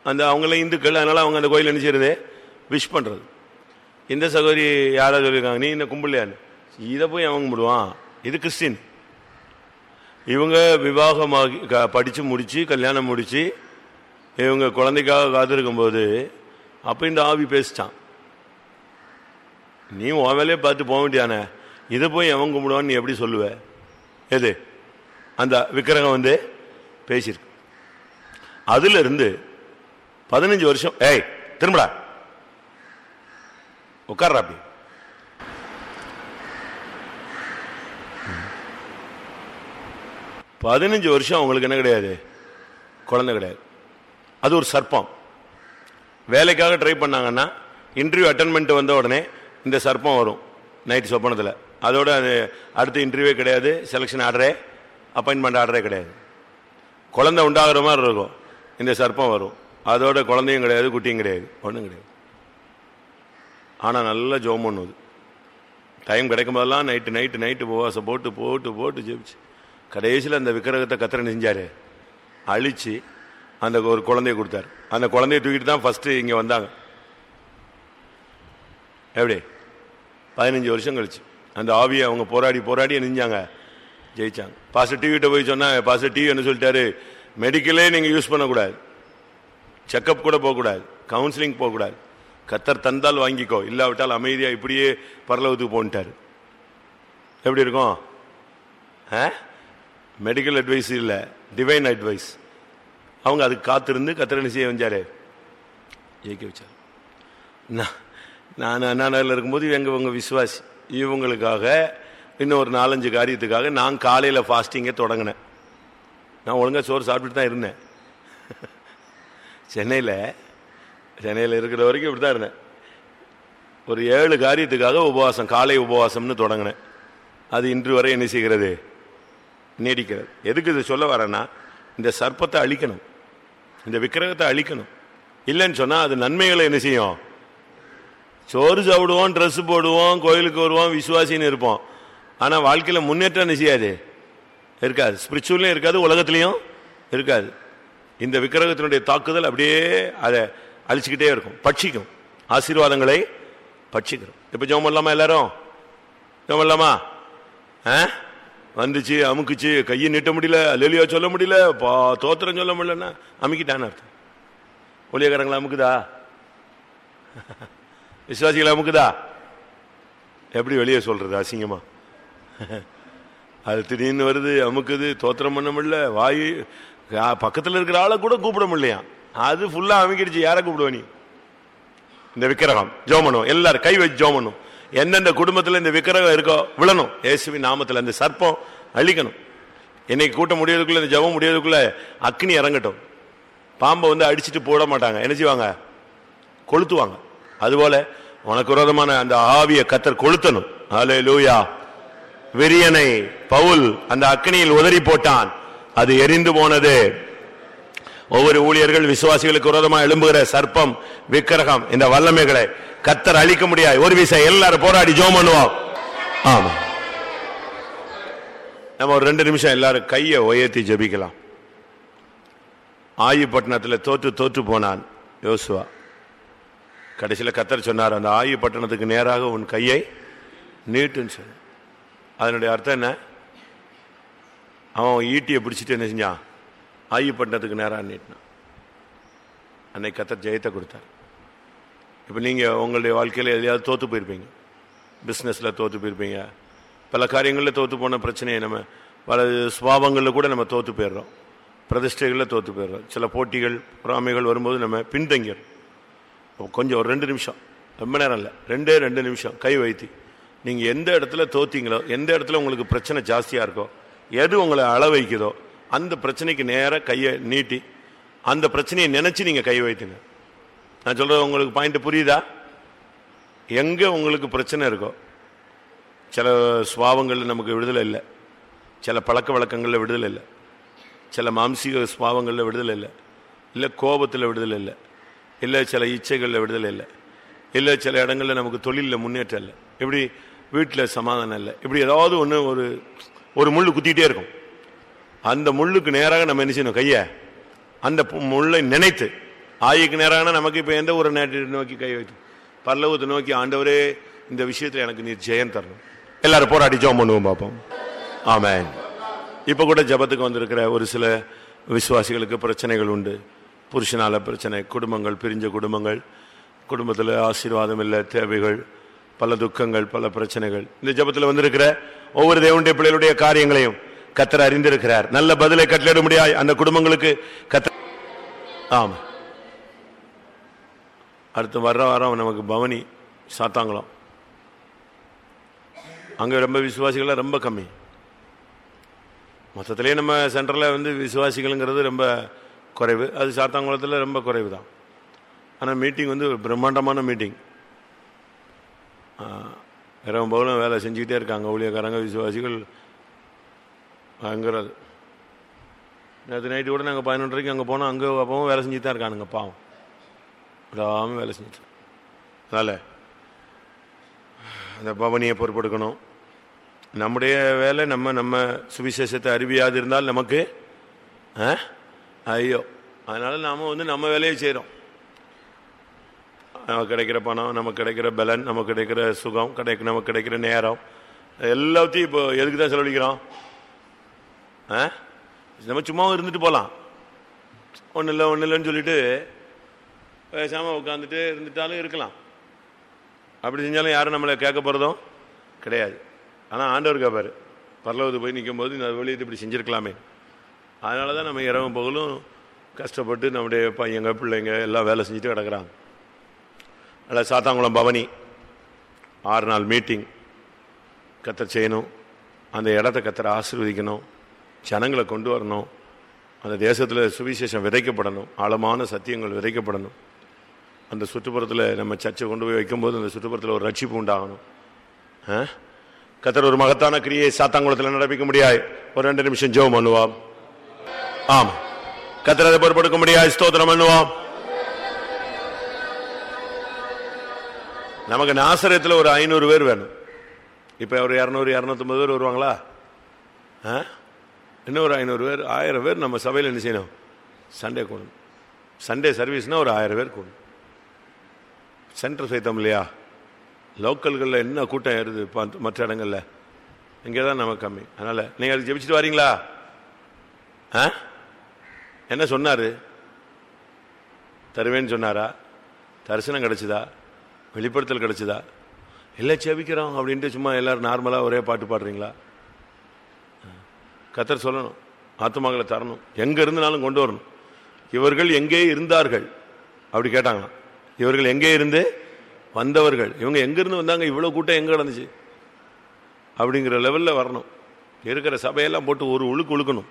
அந்த அவங்களாம் இந்துக்கள் அதனால் அவங்க அந்த கோயில் என்ன செய்யறது? விஷ் பண்ணுறது இந்த சகோதரி யாராவது சொல்லியிருக்காங்க நீ இந்த கும்பிடலையான்னு? இதை போய் அவங்க கும்பிடுவான். இது கிறிஸ்டின். இவங்க விவாகமாகி க- படித்து முடித்து கல்யாணம் முடித்து இவங்க குழந்தைக்காக காத்திருக்கும்போது அப்போ இந்த ஆவி பேசிட்டான். நீ உன் வேலையை பார்த்து போக வேண்டியானே இதை போய் எவன் கும்பிடுவான்னு நீ எப்படி சொல்லுவ? எது? அந்த விக்கிரகம் வந்து பேசியிருக்கு. அதுல இருந்து பதினஞ்சு வருஷம் ஏய் திரும்படா. உட்கார்றா அப்படி. பதினஞ்சு வருஷம் அவங்களுக்கு என்ன கிடையாது? குழந்தை கிடையாது. அது ஒரு சர்ப்பம். வேலைக்காக ட்ரை பண்ணாங்கன்னா இன்டர்வியூ அட்டன் பண்ணிட்டு வந்த உடனே இந்த சர்ப்பம் வரும் நைட் சொப்பனத்தில். அதோட அது அடுத்த இன்டர்வியூவே கிடையாது செலெக்ஷன் ஆர்டரே அப்பாயின்மெண்ட் ஆர்டரே கிடையாது. குழந்தை உண்டாகிற மாதிரி இருக்கும். இந்த சர்ப்பம் வரும். அதோட குழந்தையும் கிடையாது குட்டியும் கிடையாது ஒன்றும் கிடையாது. ஆனால் நல்லா ஜோம் பண்ணுவது டைம் கிடைக்கும் போதெல்லாம் நைட்டு நைட்டு நைட்டு உபவாசம் போட்டு போட்டு போட்டு ஜெபிச்சு. கடைசியில் அந்த விக்கிரகத்தை கத்திரன் செஞ்சார் அழிச்சு அந்த ஒரு குழந்தைய கொடுத்தாரு. அந்த குழந்தைய தூக்கிட்டு தான் ஃபஸ்ட்டு இங்கே வந்தாங்க. எப்படி? பதினஞ்சு வருஷம் கழிச்சு. அந்த ஆவியை அவங்க போராடி போராடி நெஞ்சாங்க ஜெயிச்சாங்க. பாச டிவிட்ட போய் சொன்னாங்க பாச டிவி என்ன சொல்லிட்டாரு? மெடிக்கலே நீங்கள் யூஸ் பண்ணக்கூடாது. செக்கப் கூட போகக்கூடாது. கவுன்சிலிங் போகக்கூடாது. கத்தர் தந்தால் வாங்கிக்கோ. இல்லாவிட்டால் அமைதியாக இப்படியே பரலவத்துக்கு போன்ட்டார். எப்படி இருக்கும்? ஆ? மெடிக்கல் அட்வைஸ் இல்லை டிவைன் அட்வைஸ் அவங்க அதுக்கு காத்திருந்து கத்தர் என்ன செய்ய வந்தாரு? ஜெயிக்க வச்சார். நான் நான் அண்ணா நகரில் இருக்கும்போது எங்க இவங்க விசுவாசி இவங்களுக்காக இன்னும் ஒரு நாலஞ்சு காரியத்துக்காக நான் காலையில் ஃபாஸ்டிங்கை தொடங்கினேன். நான் ஒழுங்கா சோறு சாப்பிட்டுட்டு தான் இருந்தேன். சென்னையில் சென்னையில் இருக்கிற வரைக்கும் இப்படி தான் இருந்தேன். ஒரு ஏழு காரியத்துக்காக உபவாசம் காலை உபவாசம்னு தொடங்கினேன். அது இன்று வரை என்ன செய்கிறது? நீடிக்கிறது. எதுக்கு இது சொல்ல வரேன்னா இந்த சர்ப்பத்தை அழிக்கணும். இந்த விக்கிரகத்தை அழிக்கணும். இல்லைன்னு சொன்னால் அது நன்மைகளை என்ன செய்யும்? சோறு சாப்பிடுவோம் ட்ரெஸ் போடுவோம் கோயிலுக்கு வருவோம் விசுவாசின்னு இருப்போம். ஆனால் வாழ்க்கையில் முன்னேற்றம் என்ன செய்யாது? இருக்காது. ஸ்பிரிச்சுவலையும் இருக்காது உலகத்துலேயும் இருக்காது. இந்த விக்கிரகத்தினுடைய தாக்குதல் அப்படியே அதை அழிச்சுக்கிட்டே இருக்கும். பட்சிக்கும். ஆசீர்வாதங்களை பட்சிக்கிறோம். இப்போ ஜோம் பண்ணலாமா எல்லாரும்? ஜோம் பண்ணலாமா? ஆ? வந்துச்சு அமுக்குச்சு கையை நீட்ட முடியல லெலியா சொல்ல முடியல பா தோத்திரம் சொல்ல முடியலன்னா அமுக்கிட்டான்னு அர்த்தம். ஒளியக்காரங்களை அமுக்குதா? *laughs* விசுவாசிகளை அமுக்குதா? எப்படி வெளியே சொல்றது அசிங்கமா? *laughs* அது திடீர்னு வருது அமுக்குது தோத்திரம் பண்ண முடியல வாய் பக்கத்தில் இருக்கிற ஆளை கூட கூப்பிட முடியலையா? அது ஃபுல்லாக அமுக்கிடுச்சு யாரை கூப்பிடுவ நீ? இந்த விக்கிரகம் ஜோமனும் எல்லாரும் கை வச்சு ஜோமனும் எந்தெந்த குடும்பத்தில் இந்த விக்கிரகம் இருக்கோ விழணும். இயேசுவின் நாமத்தில் அந்த சர்ப்பம் அழிக்கணும். இன்னைக்கு கூட்டம் முடியறதுக்குள்ள இந்த ஜெபம் முடியறதுக்குள்ள அக்னி இறங்கட்டும். பாம்பை வந்து அடிச்சிட்டு போட மாட்டாங்க. என்ன செய்வாங்க? கொளுத்துவாங்க. அதுபோல உனக்கு விரோதமான அந்த ஆவிய கத்தர் கொளுத்தணும். ஹலே லூயா விரியனை பவுல் அந்த அக்னியில் உதறி போட்டான். அது எரிந்து போனது. ஒவ்வொரு ஊழியர்கள் விசுவாசிகளுக்கு விரோதமாக எழும்புகிற சர்ப்பம் விக்கிரகம் இந்த வல்லமைகளை கத்தர் அழிக்க முடியாது. ஒரு விசை எல்லாரும் போராடி ஜோம் பண்ணுவோம். ஆமா. நம்ம ஒரு ரெண்டு நிமிஷம் எல்லாரும் கையை உயர்த்தி ஜெபிக்கலாம். ஆயுப்பட்டினத்தில் தோற்று தோற்று போனான் யோசுவா. கடைசியில் கத்தர் சொன்னார் அந்த ஆயுப்பட்டினத்துக்கு நேராக உன் கையை நீட்டுன்னு சொன்ன அதனுடைய அர்த்தம் என்ன? அவன் ஈட்டியை பிடிச்சிட்டு என்ன செஞ்சான்? ஆயுப்பட்டினத்துக்கு நேராக நீட்டினான் அன்னைக்கு கத்தர் ஜெயத்தை கொடுத்தார். இப்போ நீங்கள் உங்களுடைய வாழ்க்கையில் எதையாவது தோற்று போயிருப்பீங்க. பிஸ்னஸில் தோற்று போயிருப்பீங்க. பல காரியங்களில் தோற்று போன பிரச்சனையை நம்ம பல சுபாவங்களில் கூட நம்ம தோற்று போயிடுறோம். பிரதிஷ்டைகளில் தோற்று போயிடுறோம். சில போட்டிகள் பொறாமைகள் வரும்போது நம்ம பின்தங்கிடுறோம். கொஞ்சம் ஒரு ரெண்டு நிமிஷம். ரொம்ப நேரம் இல்லை. ரெண்டே ரெண்டு நிமிஷம். கை வைத்தி. நீங்கள் எந்த இடத்துல தோத்தீங்களோ எந்த இடத்துல உங்களுக்கு பிரச்சனை ஜாஸ்தியாக இருக்கோ எது உங்களை அள வைக்குதோ அந்த பிரச்சனைக்கு நேராக கையை நீட்டி அந்த பிரச்சனையை நினச்சி நீங்கள் கை வைத்துங்க. நான் சொல்றது உங்களுக்கு பாயிண்ட் புரியுதா? எங்கே உங்களுக்கு பிரச்சனை இருக்கோ சில சுவாவங்களில் நமக்கு விடுதலை இல்லை. சில பழக்க வழக்கங்களில் விடுதலை இல்லை. சில மாம்சீக சுவாவங்களில் விடுதலை இல்லை. இல்லை கோபத்தில் விடுதலை இல்லை. இல்லை சில இச்சைகளில் விடுதலை இல்லை. இல்லை சில இடங்களில் நமக்கு தொழிலில் முன்னேற்றம் இல்லை. இப்படி வீட்டில் சமாதானம் இல்லை. இப்படி ஏதாவது ஒன்று ஒரு ஒரு முள் குத்திக்கிட்டே இருக்கும். அந்த முள்ளுக்கு நேராக நம்ம என்ன செய்யணும்? கையை அந்த முள்ளை நினைத்து. ஆய்க்கு நேரான நமக்கு இப்போ எந்த ஒரு நேற்று நோக்கி கை வைத்து? பல்லவத்தை நோக்கி ஆண்டவரே இந்த விஷயத்தில் எனக்கு நீ ஜெயம் தரணும். எல்லாரும் போராடி ஜோம் பண்ணுவோம் பார்ப்போம் ஆமாம் இப்போ கூட ஜெபத்துக்கு வந்திருக்கிற ஒரு சில விசுவாசிகளுக்கு பிரச்சனைகள் உண்டு. புருஷனால் பிரச்சனை குடும்பங்கள் பிரிஞ்ச குடும்பங்கள் குடும்பத்தில் ஆசீர்வாதம் இல்லை தேவைகள் பல துக்கங்கள் பல பிரச்சனைகள். இந்த ஜெபத்தில் வந்திருக்கிற ஒவ்வொரு தேவனுடைய பிள்ளைகளுடைய காரியங்களையும் கத்தர் அறிந்திருக்கிறார். நல்ல பதிலை கட்டளிட முடியாது அந்த குடும்பங்களுக்கு கத்த ஆமா. அடுத்து வர்ற வாரம் நமக்கு பவனி சாத்தாங்குளம். அங்க ரொம்ப விசுவாசிகள் ரொம்ப கம்மி. மொத்தத்திலே நம்ம சென்டரில் வந்து விசுவாசிகள்ங்கிறது ரொம்ப குறைவு. அது சாத்தாங்குளத்தில் ரொம்ப குறைவு தான் ஆனால் மீட்டிங் வந்து ஒரு பிரம்மாண்டமான மீட்டிங். இரவு பகலும் வேலை செஞ்சுக்கிட்டே இருக்காங்க ஊழியக்காரங்க விசுவாசிகள். பயங்கர அது நேற்று நைட்டு கூட நாங்கள் பதினொன்றரைக்கு அங்கே போனோம். அங்கே அப்பவும் வேலை செஞ்சு தான் இருக்கானுங்க பாவம். விடாமல் வேலை செஞ்சுட்டு. அதனால் அந்த பவனியை பொறுப்பெடுக்கணும் நம்முடைய வேலை நம்ம நம்ம சுவிசேஷத்தை அறிவியாது இருந்தால் நமக்கு ஆ? ஐயோ. அதனால் நாம் வந்து நம்ம வேலையை செய்கிறோம் நமக்கு கிடைக்கிற பணம் நமக்கு கிடைக்கிற பலன் நமக்கு கிடைக்கிற சுகம் கிடைக்க நமக்கு கிடைக்கிற நேரம் எல்லாத்தையும் இப்போ எதுக்கு தான் செலவழிக்கிறோம்? நம்ம சும்மாவும் இருந்துட்டு போகலாம் ஒன்றும் இல்லை ஒன்றும் இல்லைன்னு சொல்லிட்டு பேசாமல் உட்காந்துட்டு இருந்துட்டாலும் இருக்கலாம். அப்படி செஞ்சாலும் யாரும் நம்மளை கேட்க போகிறதும் கிடையாது. ஆனால் ஆண்டவர் கேட்பார் பரலவத்து போய் நிற்கும் போது இந்த வெளியே இப்படி செஞ்சுருக்கலாமே. அதனால தான் நம்ம இரவும் பகலும் கஷ்டப்பட்டு நம்முடைய பையங்க பிள்ளைங்க எல்லாம் வேலை செஞ்சுட்டு கிடக்கிறாங்க. அதில் சாத்தாங்குளம் பவனி. ஆறு நாள் மீட்டிங் கத்த செய்யணும். அந்த இடத்த கத்தரை ஆசீர்வதிக்கணும். ஜனங்களை கொண்டு வரணும். அந்த தேசத்தில் சுவிசேஷம் விதைக்கப்படணும். ஆழமான சத்தியங்கள் விதைக்கப்படணும். அந்த சுற்றுப்புறத்தில் நம்ம சர்ச்சை கொண்டு போய் வைக்கும்போது அந்த சுற்றுப்புறத்தில் ஒரு ரட்சிப்பு உண்டாகணும். ஆ? கத்தர் ஒரு மகத்தான கிரியை சாத்தாங்குளத்தில் நடப்பிக்க முடியாது ஒரு ரெண்டு நிமிஷம் ஜெபம் பண்ணுவாம். ஆம். கத்தர் அதை பொறுப்படுக்க முடியாது ஸ்தோத்திரம் பண்ணுவாம். நமக்கு நாசரத்தில் ஒரு ஐநூறு பேர் வேணும். இப்போ ஒரு இரநூறு இரநூத்தம்பது பேர் வருவாங்களா? ஆ? இன்னொரு ஐநூறு பேர் ஆயிரம் பேர் நம்ம சபையில் என்ன செய்யணும்? சண்டே கூடணும். சண்டே சர்வீஸ்னால் ஒரு ஆயிரம் பேர் கூடணும். சென்டர் சேர்த்தோம் இல்லையா? லோக்கல்களில் என்ன கூட்டம் ஏறுது மற்ற இடங்களில்? இங்கே தான் நமக்கு கம்மி. அதனால் நீங்கள் அதுக்கு ஜெபிச்சுட்டு வரீங்களா? ஆ? என்ன சொன்னார்? தருவேன்னு சொன்னாரா? தரிசனம் கிடச்சிதா? வெளிப்படுத்தல் கிடச்சிதா? இல்லை செபிக்கிறோம் அப்படின்ட்டு சும்மா எல்லாரும் நார்மலாக ஒரே பாட்டு பாடுறீங்களா? கத்தர் சொல்லணும் ஆத்மாக்களை தரணும் எங்கே இருந்தனாலும் கொண்டு வரணும். இவர்கள் எங்கே இருந்தார்கள்? அப்படி கேட்டாங்களாம். இவர்கள் எங்கே இருந்து? வந்தவர்கள். இவங்க எங்கேருந்து வந்தாங்க? இவ்வளோ கூட்டம் எங்கே நடந்துச்சு? அப்படிங்கிற லெவலில் வரணும். இருக்கிற சபையெல்லாம் போட்டு ஒரு உழுக்கு உழுக்கணும்.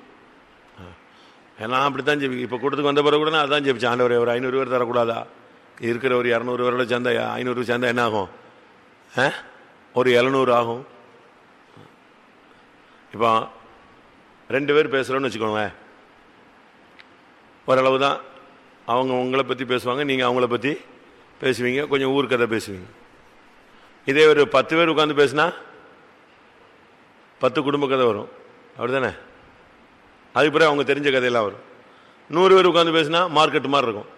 ஏன்னா அப்படி தான் ஜெபி இப்போ கூட்டத்துக்கு வந்த பிறகு கூட நான் அதான் ஜெபிச்சேன். ஆண்டவர் ஒரு ஐநூறு பேர் தரக்கூடாதா? இருக்கிற ஒரு இரநூறு பேரோட சேர்ந்தா ஐநூறு சேர்ந்தா என்ன ஆகும் ஆ? ஒரு எழுநூறு ஆகும். இப்போ ரெண்டு பேர் பேசுகிறோன்னு வச்சுக்கோங்க ஓரளவு தான் அவங்க உங்களை பற்றி பேசுவாங்க நீங்கள் அவங்கள பற்றி பேசுவீங்க கொஞ்சம் ஊர் கதை பேசுவீங்க. இதே ஒரு பத்து பேர் உட்காந்து பேசுனா பத்து குடும்ப கதை வரும். அப்படிதானே? அதுக்கு பிறகு அவங்க தெரிஞ்ச கதையெல்லாம் வரும். நூறு பேர் உட்காந்து பேசினா மார்க்கெட் மாதிரி இருக்கும்.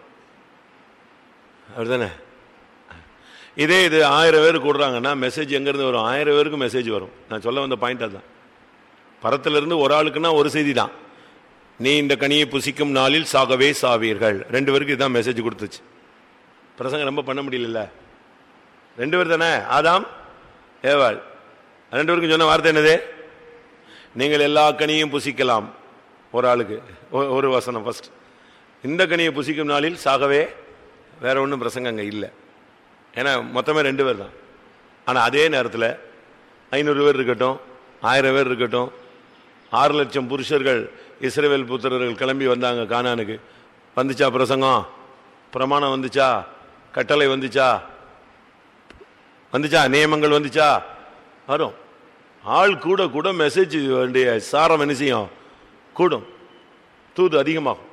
அப்படிதானே? இதே இது ஆயிரம் பேர் கூடுறாங்கன்னா மெசேஜ் எங்கேருந்து வரும்? ஆயிரம் பேருக்கு மெசேஜ் வரும். நான் சொல்ல வந்த பாயிண்ட் அதுதான். பரத்திலிருந்து ஒரு ஆளுக்குன்னா ஒரு செய்தி தான் நீ இந்த கனியை புசிக்கும் நாளில் சாகவே சாவீர்கள். ரெண்டு பேருக்கு இதுதான் மெசேஜ் கொடுத்துச்சு. பிரசங்கம் ரொம்ப பண்ண முடியல ரெண்டு பேர் தானே? ஆதாம் ஏவாள். ரெண்டு பேருக்கும் சொன்ன வார்த்தை என்னது? நீங்கள் எல்லா கனியும் புசிக்கலாம். ஒரு ஆளுக்கு. ஒரு வசனம் ஃபர்ஸ்ட் இந்த கனியை புசிக்கும் நாளில் சாகவே வேற ஒன்றும் பிரசங்கம் அங்கே இல்லை. ஏன்னா மொத்தமே ரெண்டு பேர் தான். ஆனால் அதே நேரத்தில் ஐநூறு பேர் இருக்கட்டும் ஆயிரம் பேர் இருக்கட்டும் ஆறு லட்சம் புருஷர்கள் இஸ்ரேவேல் புத்திரர்கள் கிளம்பி வந்தாங்க கானானுக்கு. வந்துச்சா பிரசங்கம்? பிரமாணம் வந்துச்சா? கட்டளை வந்துச்சா? வந்துச்சா? நியமங்கள் வந்துச்சா? வரும். ஆள் கூட கூட மெசேஜ் வேண்டிய சாரம் என்ன கூடும். தூது அதிகமாகும்.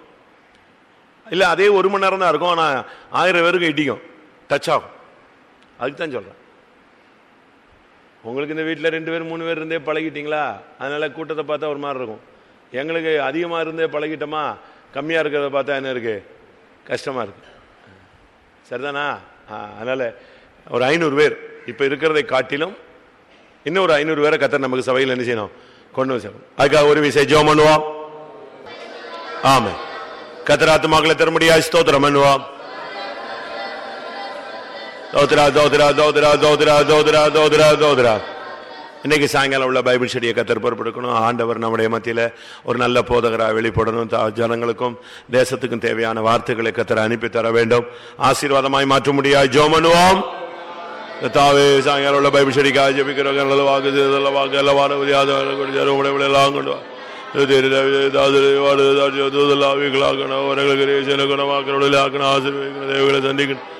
இல்லை அதே ஒரு மணி நேரம் தான் இருக்கும். ஆனால் ஆயிரம் பேருக்கு இடிக்கும். டச் ஆகும். அதுக்கு தான் சொல்கிறேன் உங்களுக்கு இந்த வீட்டில் ரெண்டு பேர் மூணு பேர் இருந்தே பழகிட்டீங்களா? அதனால் கூட்டத்தை பார்த்தா ஒரு மாதிரி இருக்கும். எங்களுக்கு அதிகமாக இருந்தே பழகிட்டோமா? கம்மியாக இருக்கிறத பார்த்தா என்ன இருக்குது கஷ்டமாக இருக்குது சரிதானா? ஆ, ஒரு ஐநூறு பேர் இப்போ இருக்கிறதை காட்டிலும் இன்னும் ஒரு ஐநூறு பேரை கத்தர் நமக்கு சபையில் என்ன செய்யணும்? கொண்டு வந்து சேர்க்கணும். அதுக்காக ஒரு விசை ஜோம் பண்ணுவோம். ஆமாம் கத்தராத்து தர முடியாது ஸ்தோத்திரம் பண்ணுவோம். தோத்ரா தோத்ரா தோத்ரா தோத்ரா தோத்ரா தோத்ரா தோத்ரா இன்னைக்கு சாயங்காலம் உள்ள பைபிள் செடியை கத்தர் பொறுப்பெடுக்கணும் ஆண்டவர் நம்முடைய மத்தியில் ஒரு நல்ல போதகராக வெளிப்படணும் ஜனங்களுக்கும் தேசத்துக்கும் தேவையான வார்த்தைகளை கத்தர் அனுப்பி தர வேண்டும் ஆசீர்வாதமாய் மாற்ற முடியாது ஜோமனுவோம் பண்ணுவோம் தாவே சாயங்காலம் உள்ள பைபிள் செடிக்காக ஜபிக்கிறவங்க நல்ல வாக்கு நல்ல வாக்கு நல்ல வானவதி எல்லாம் கொண்டு வா ஆசீர்வதிகளை சந்திக்கணும்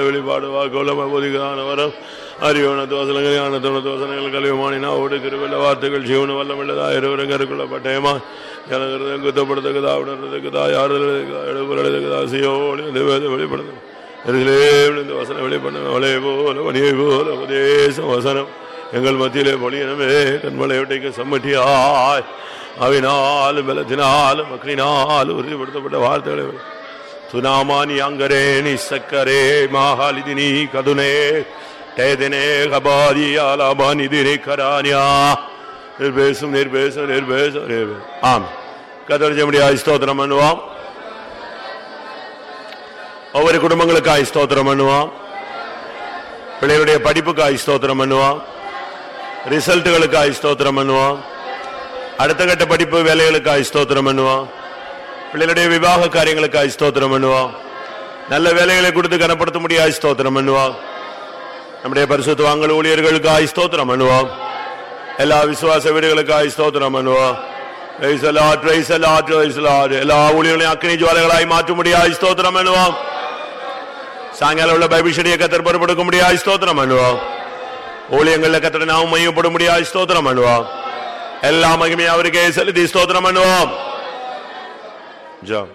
வெளிப்பாடு வாக்குள்ள வரம் அறியோன தோசனங்கள் ஞானத்தோட தோசனங்கள் கல்விமானினா ஓடு கிருவில்ல வார்த்தைகள் ஜீவன வல்லமில்லதா இருவரும் கருக்குள்ள பட்டயமா ஜனகிருதம் குத்தப்படுத்தக்குதா உணர்றதுக்குதா யாருக்குதா எடுப்புறதுக்குதா சியோனி வெளிப்படுது இந்த வசனம் வெளிப்படும் வளைய போல வணியை போல உபதேசம் வசனம் எங்கள் மத்தியிலே பொழியனமே கண்மலையொட்டைக்கு சம்மட்டியாய் அவினாலும் பலத்தினாலும் மக்களினாலும் உறுதிப்படுத்தப்பட்ட வார்த்தைகளை சுனாமானி அங்கரே நீ சக்கரே மாகாலிதினி கதுனே டேதினே கபாதி டேதனே கபாதியாலாபானிதிரே கரானியா. நிர்பேசும் நிர்பேசும் நிர்பேசும் நிர்பேசும் ஆம் கத்தரிச்ச முடியாது ஸ்தோத்திரம் பண்ணுவோம். ஒவ்வொரு குடும்பங்களுக்காய் ஸ்தோத்திரம் பண்ணுவோம். பிள்ளைகளுடைய படிப்புக்காய் ஸ்தோத்திரம் பண்ணுவோம். ரிசல்ட்டுகளுக்காய் ஸ்தோத்திரம் பண்ணுவோம். அடுத்த கட்ட படிப்பு வேலைகளுக்காக ஸ்தோத்திரம் பண்ணுவோம். பிள்ளைகளுடைய விவாக காரியங்களுக்காக ஸ்தோத்திரம் பண்ணுவோம். நல்ல வேலைகளை கொடுத்து கனப்படுத்த முடியாது ஸ்தோத்திரம் பண்ணுவோம். நம்முடைய பரிசுத்த வாங்கல் ஊழியர்களுக்காய் ஸ்தோத்திரம் பண்ணுவோம். எல்லா விசுவாச வீடுகளுக்காக ஸ்தோத்திரம் பண்ணுவோம். Praise the Lord, எல்லா ஊழியர்களையும் அக்னி ஜுவாலைகளாய் மாற்ற முடியாது ஸ்தோத்திரம் பண்ணுவோம். சாயங்காலம் உள்ள பைபிஷடியை கத்தர் பொறுப்படுக்க முடியாது ஸ்தோத்திரம் பண்ணுவோம். ஊழியங்கள்ல கத்தர் நாம் மையப்பட முடியாது ஸ்தோத்திரம் பண்ணுவோம். எல்லா மகிமையும் அவருக்கே செலுத்தி ஸ்தோத்திரம் பண்ணுவோம் ஜெபம்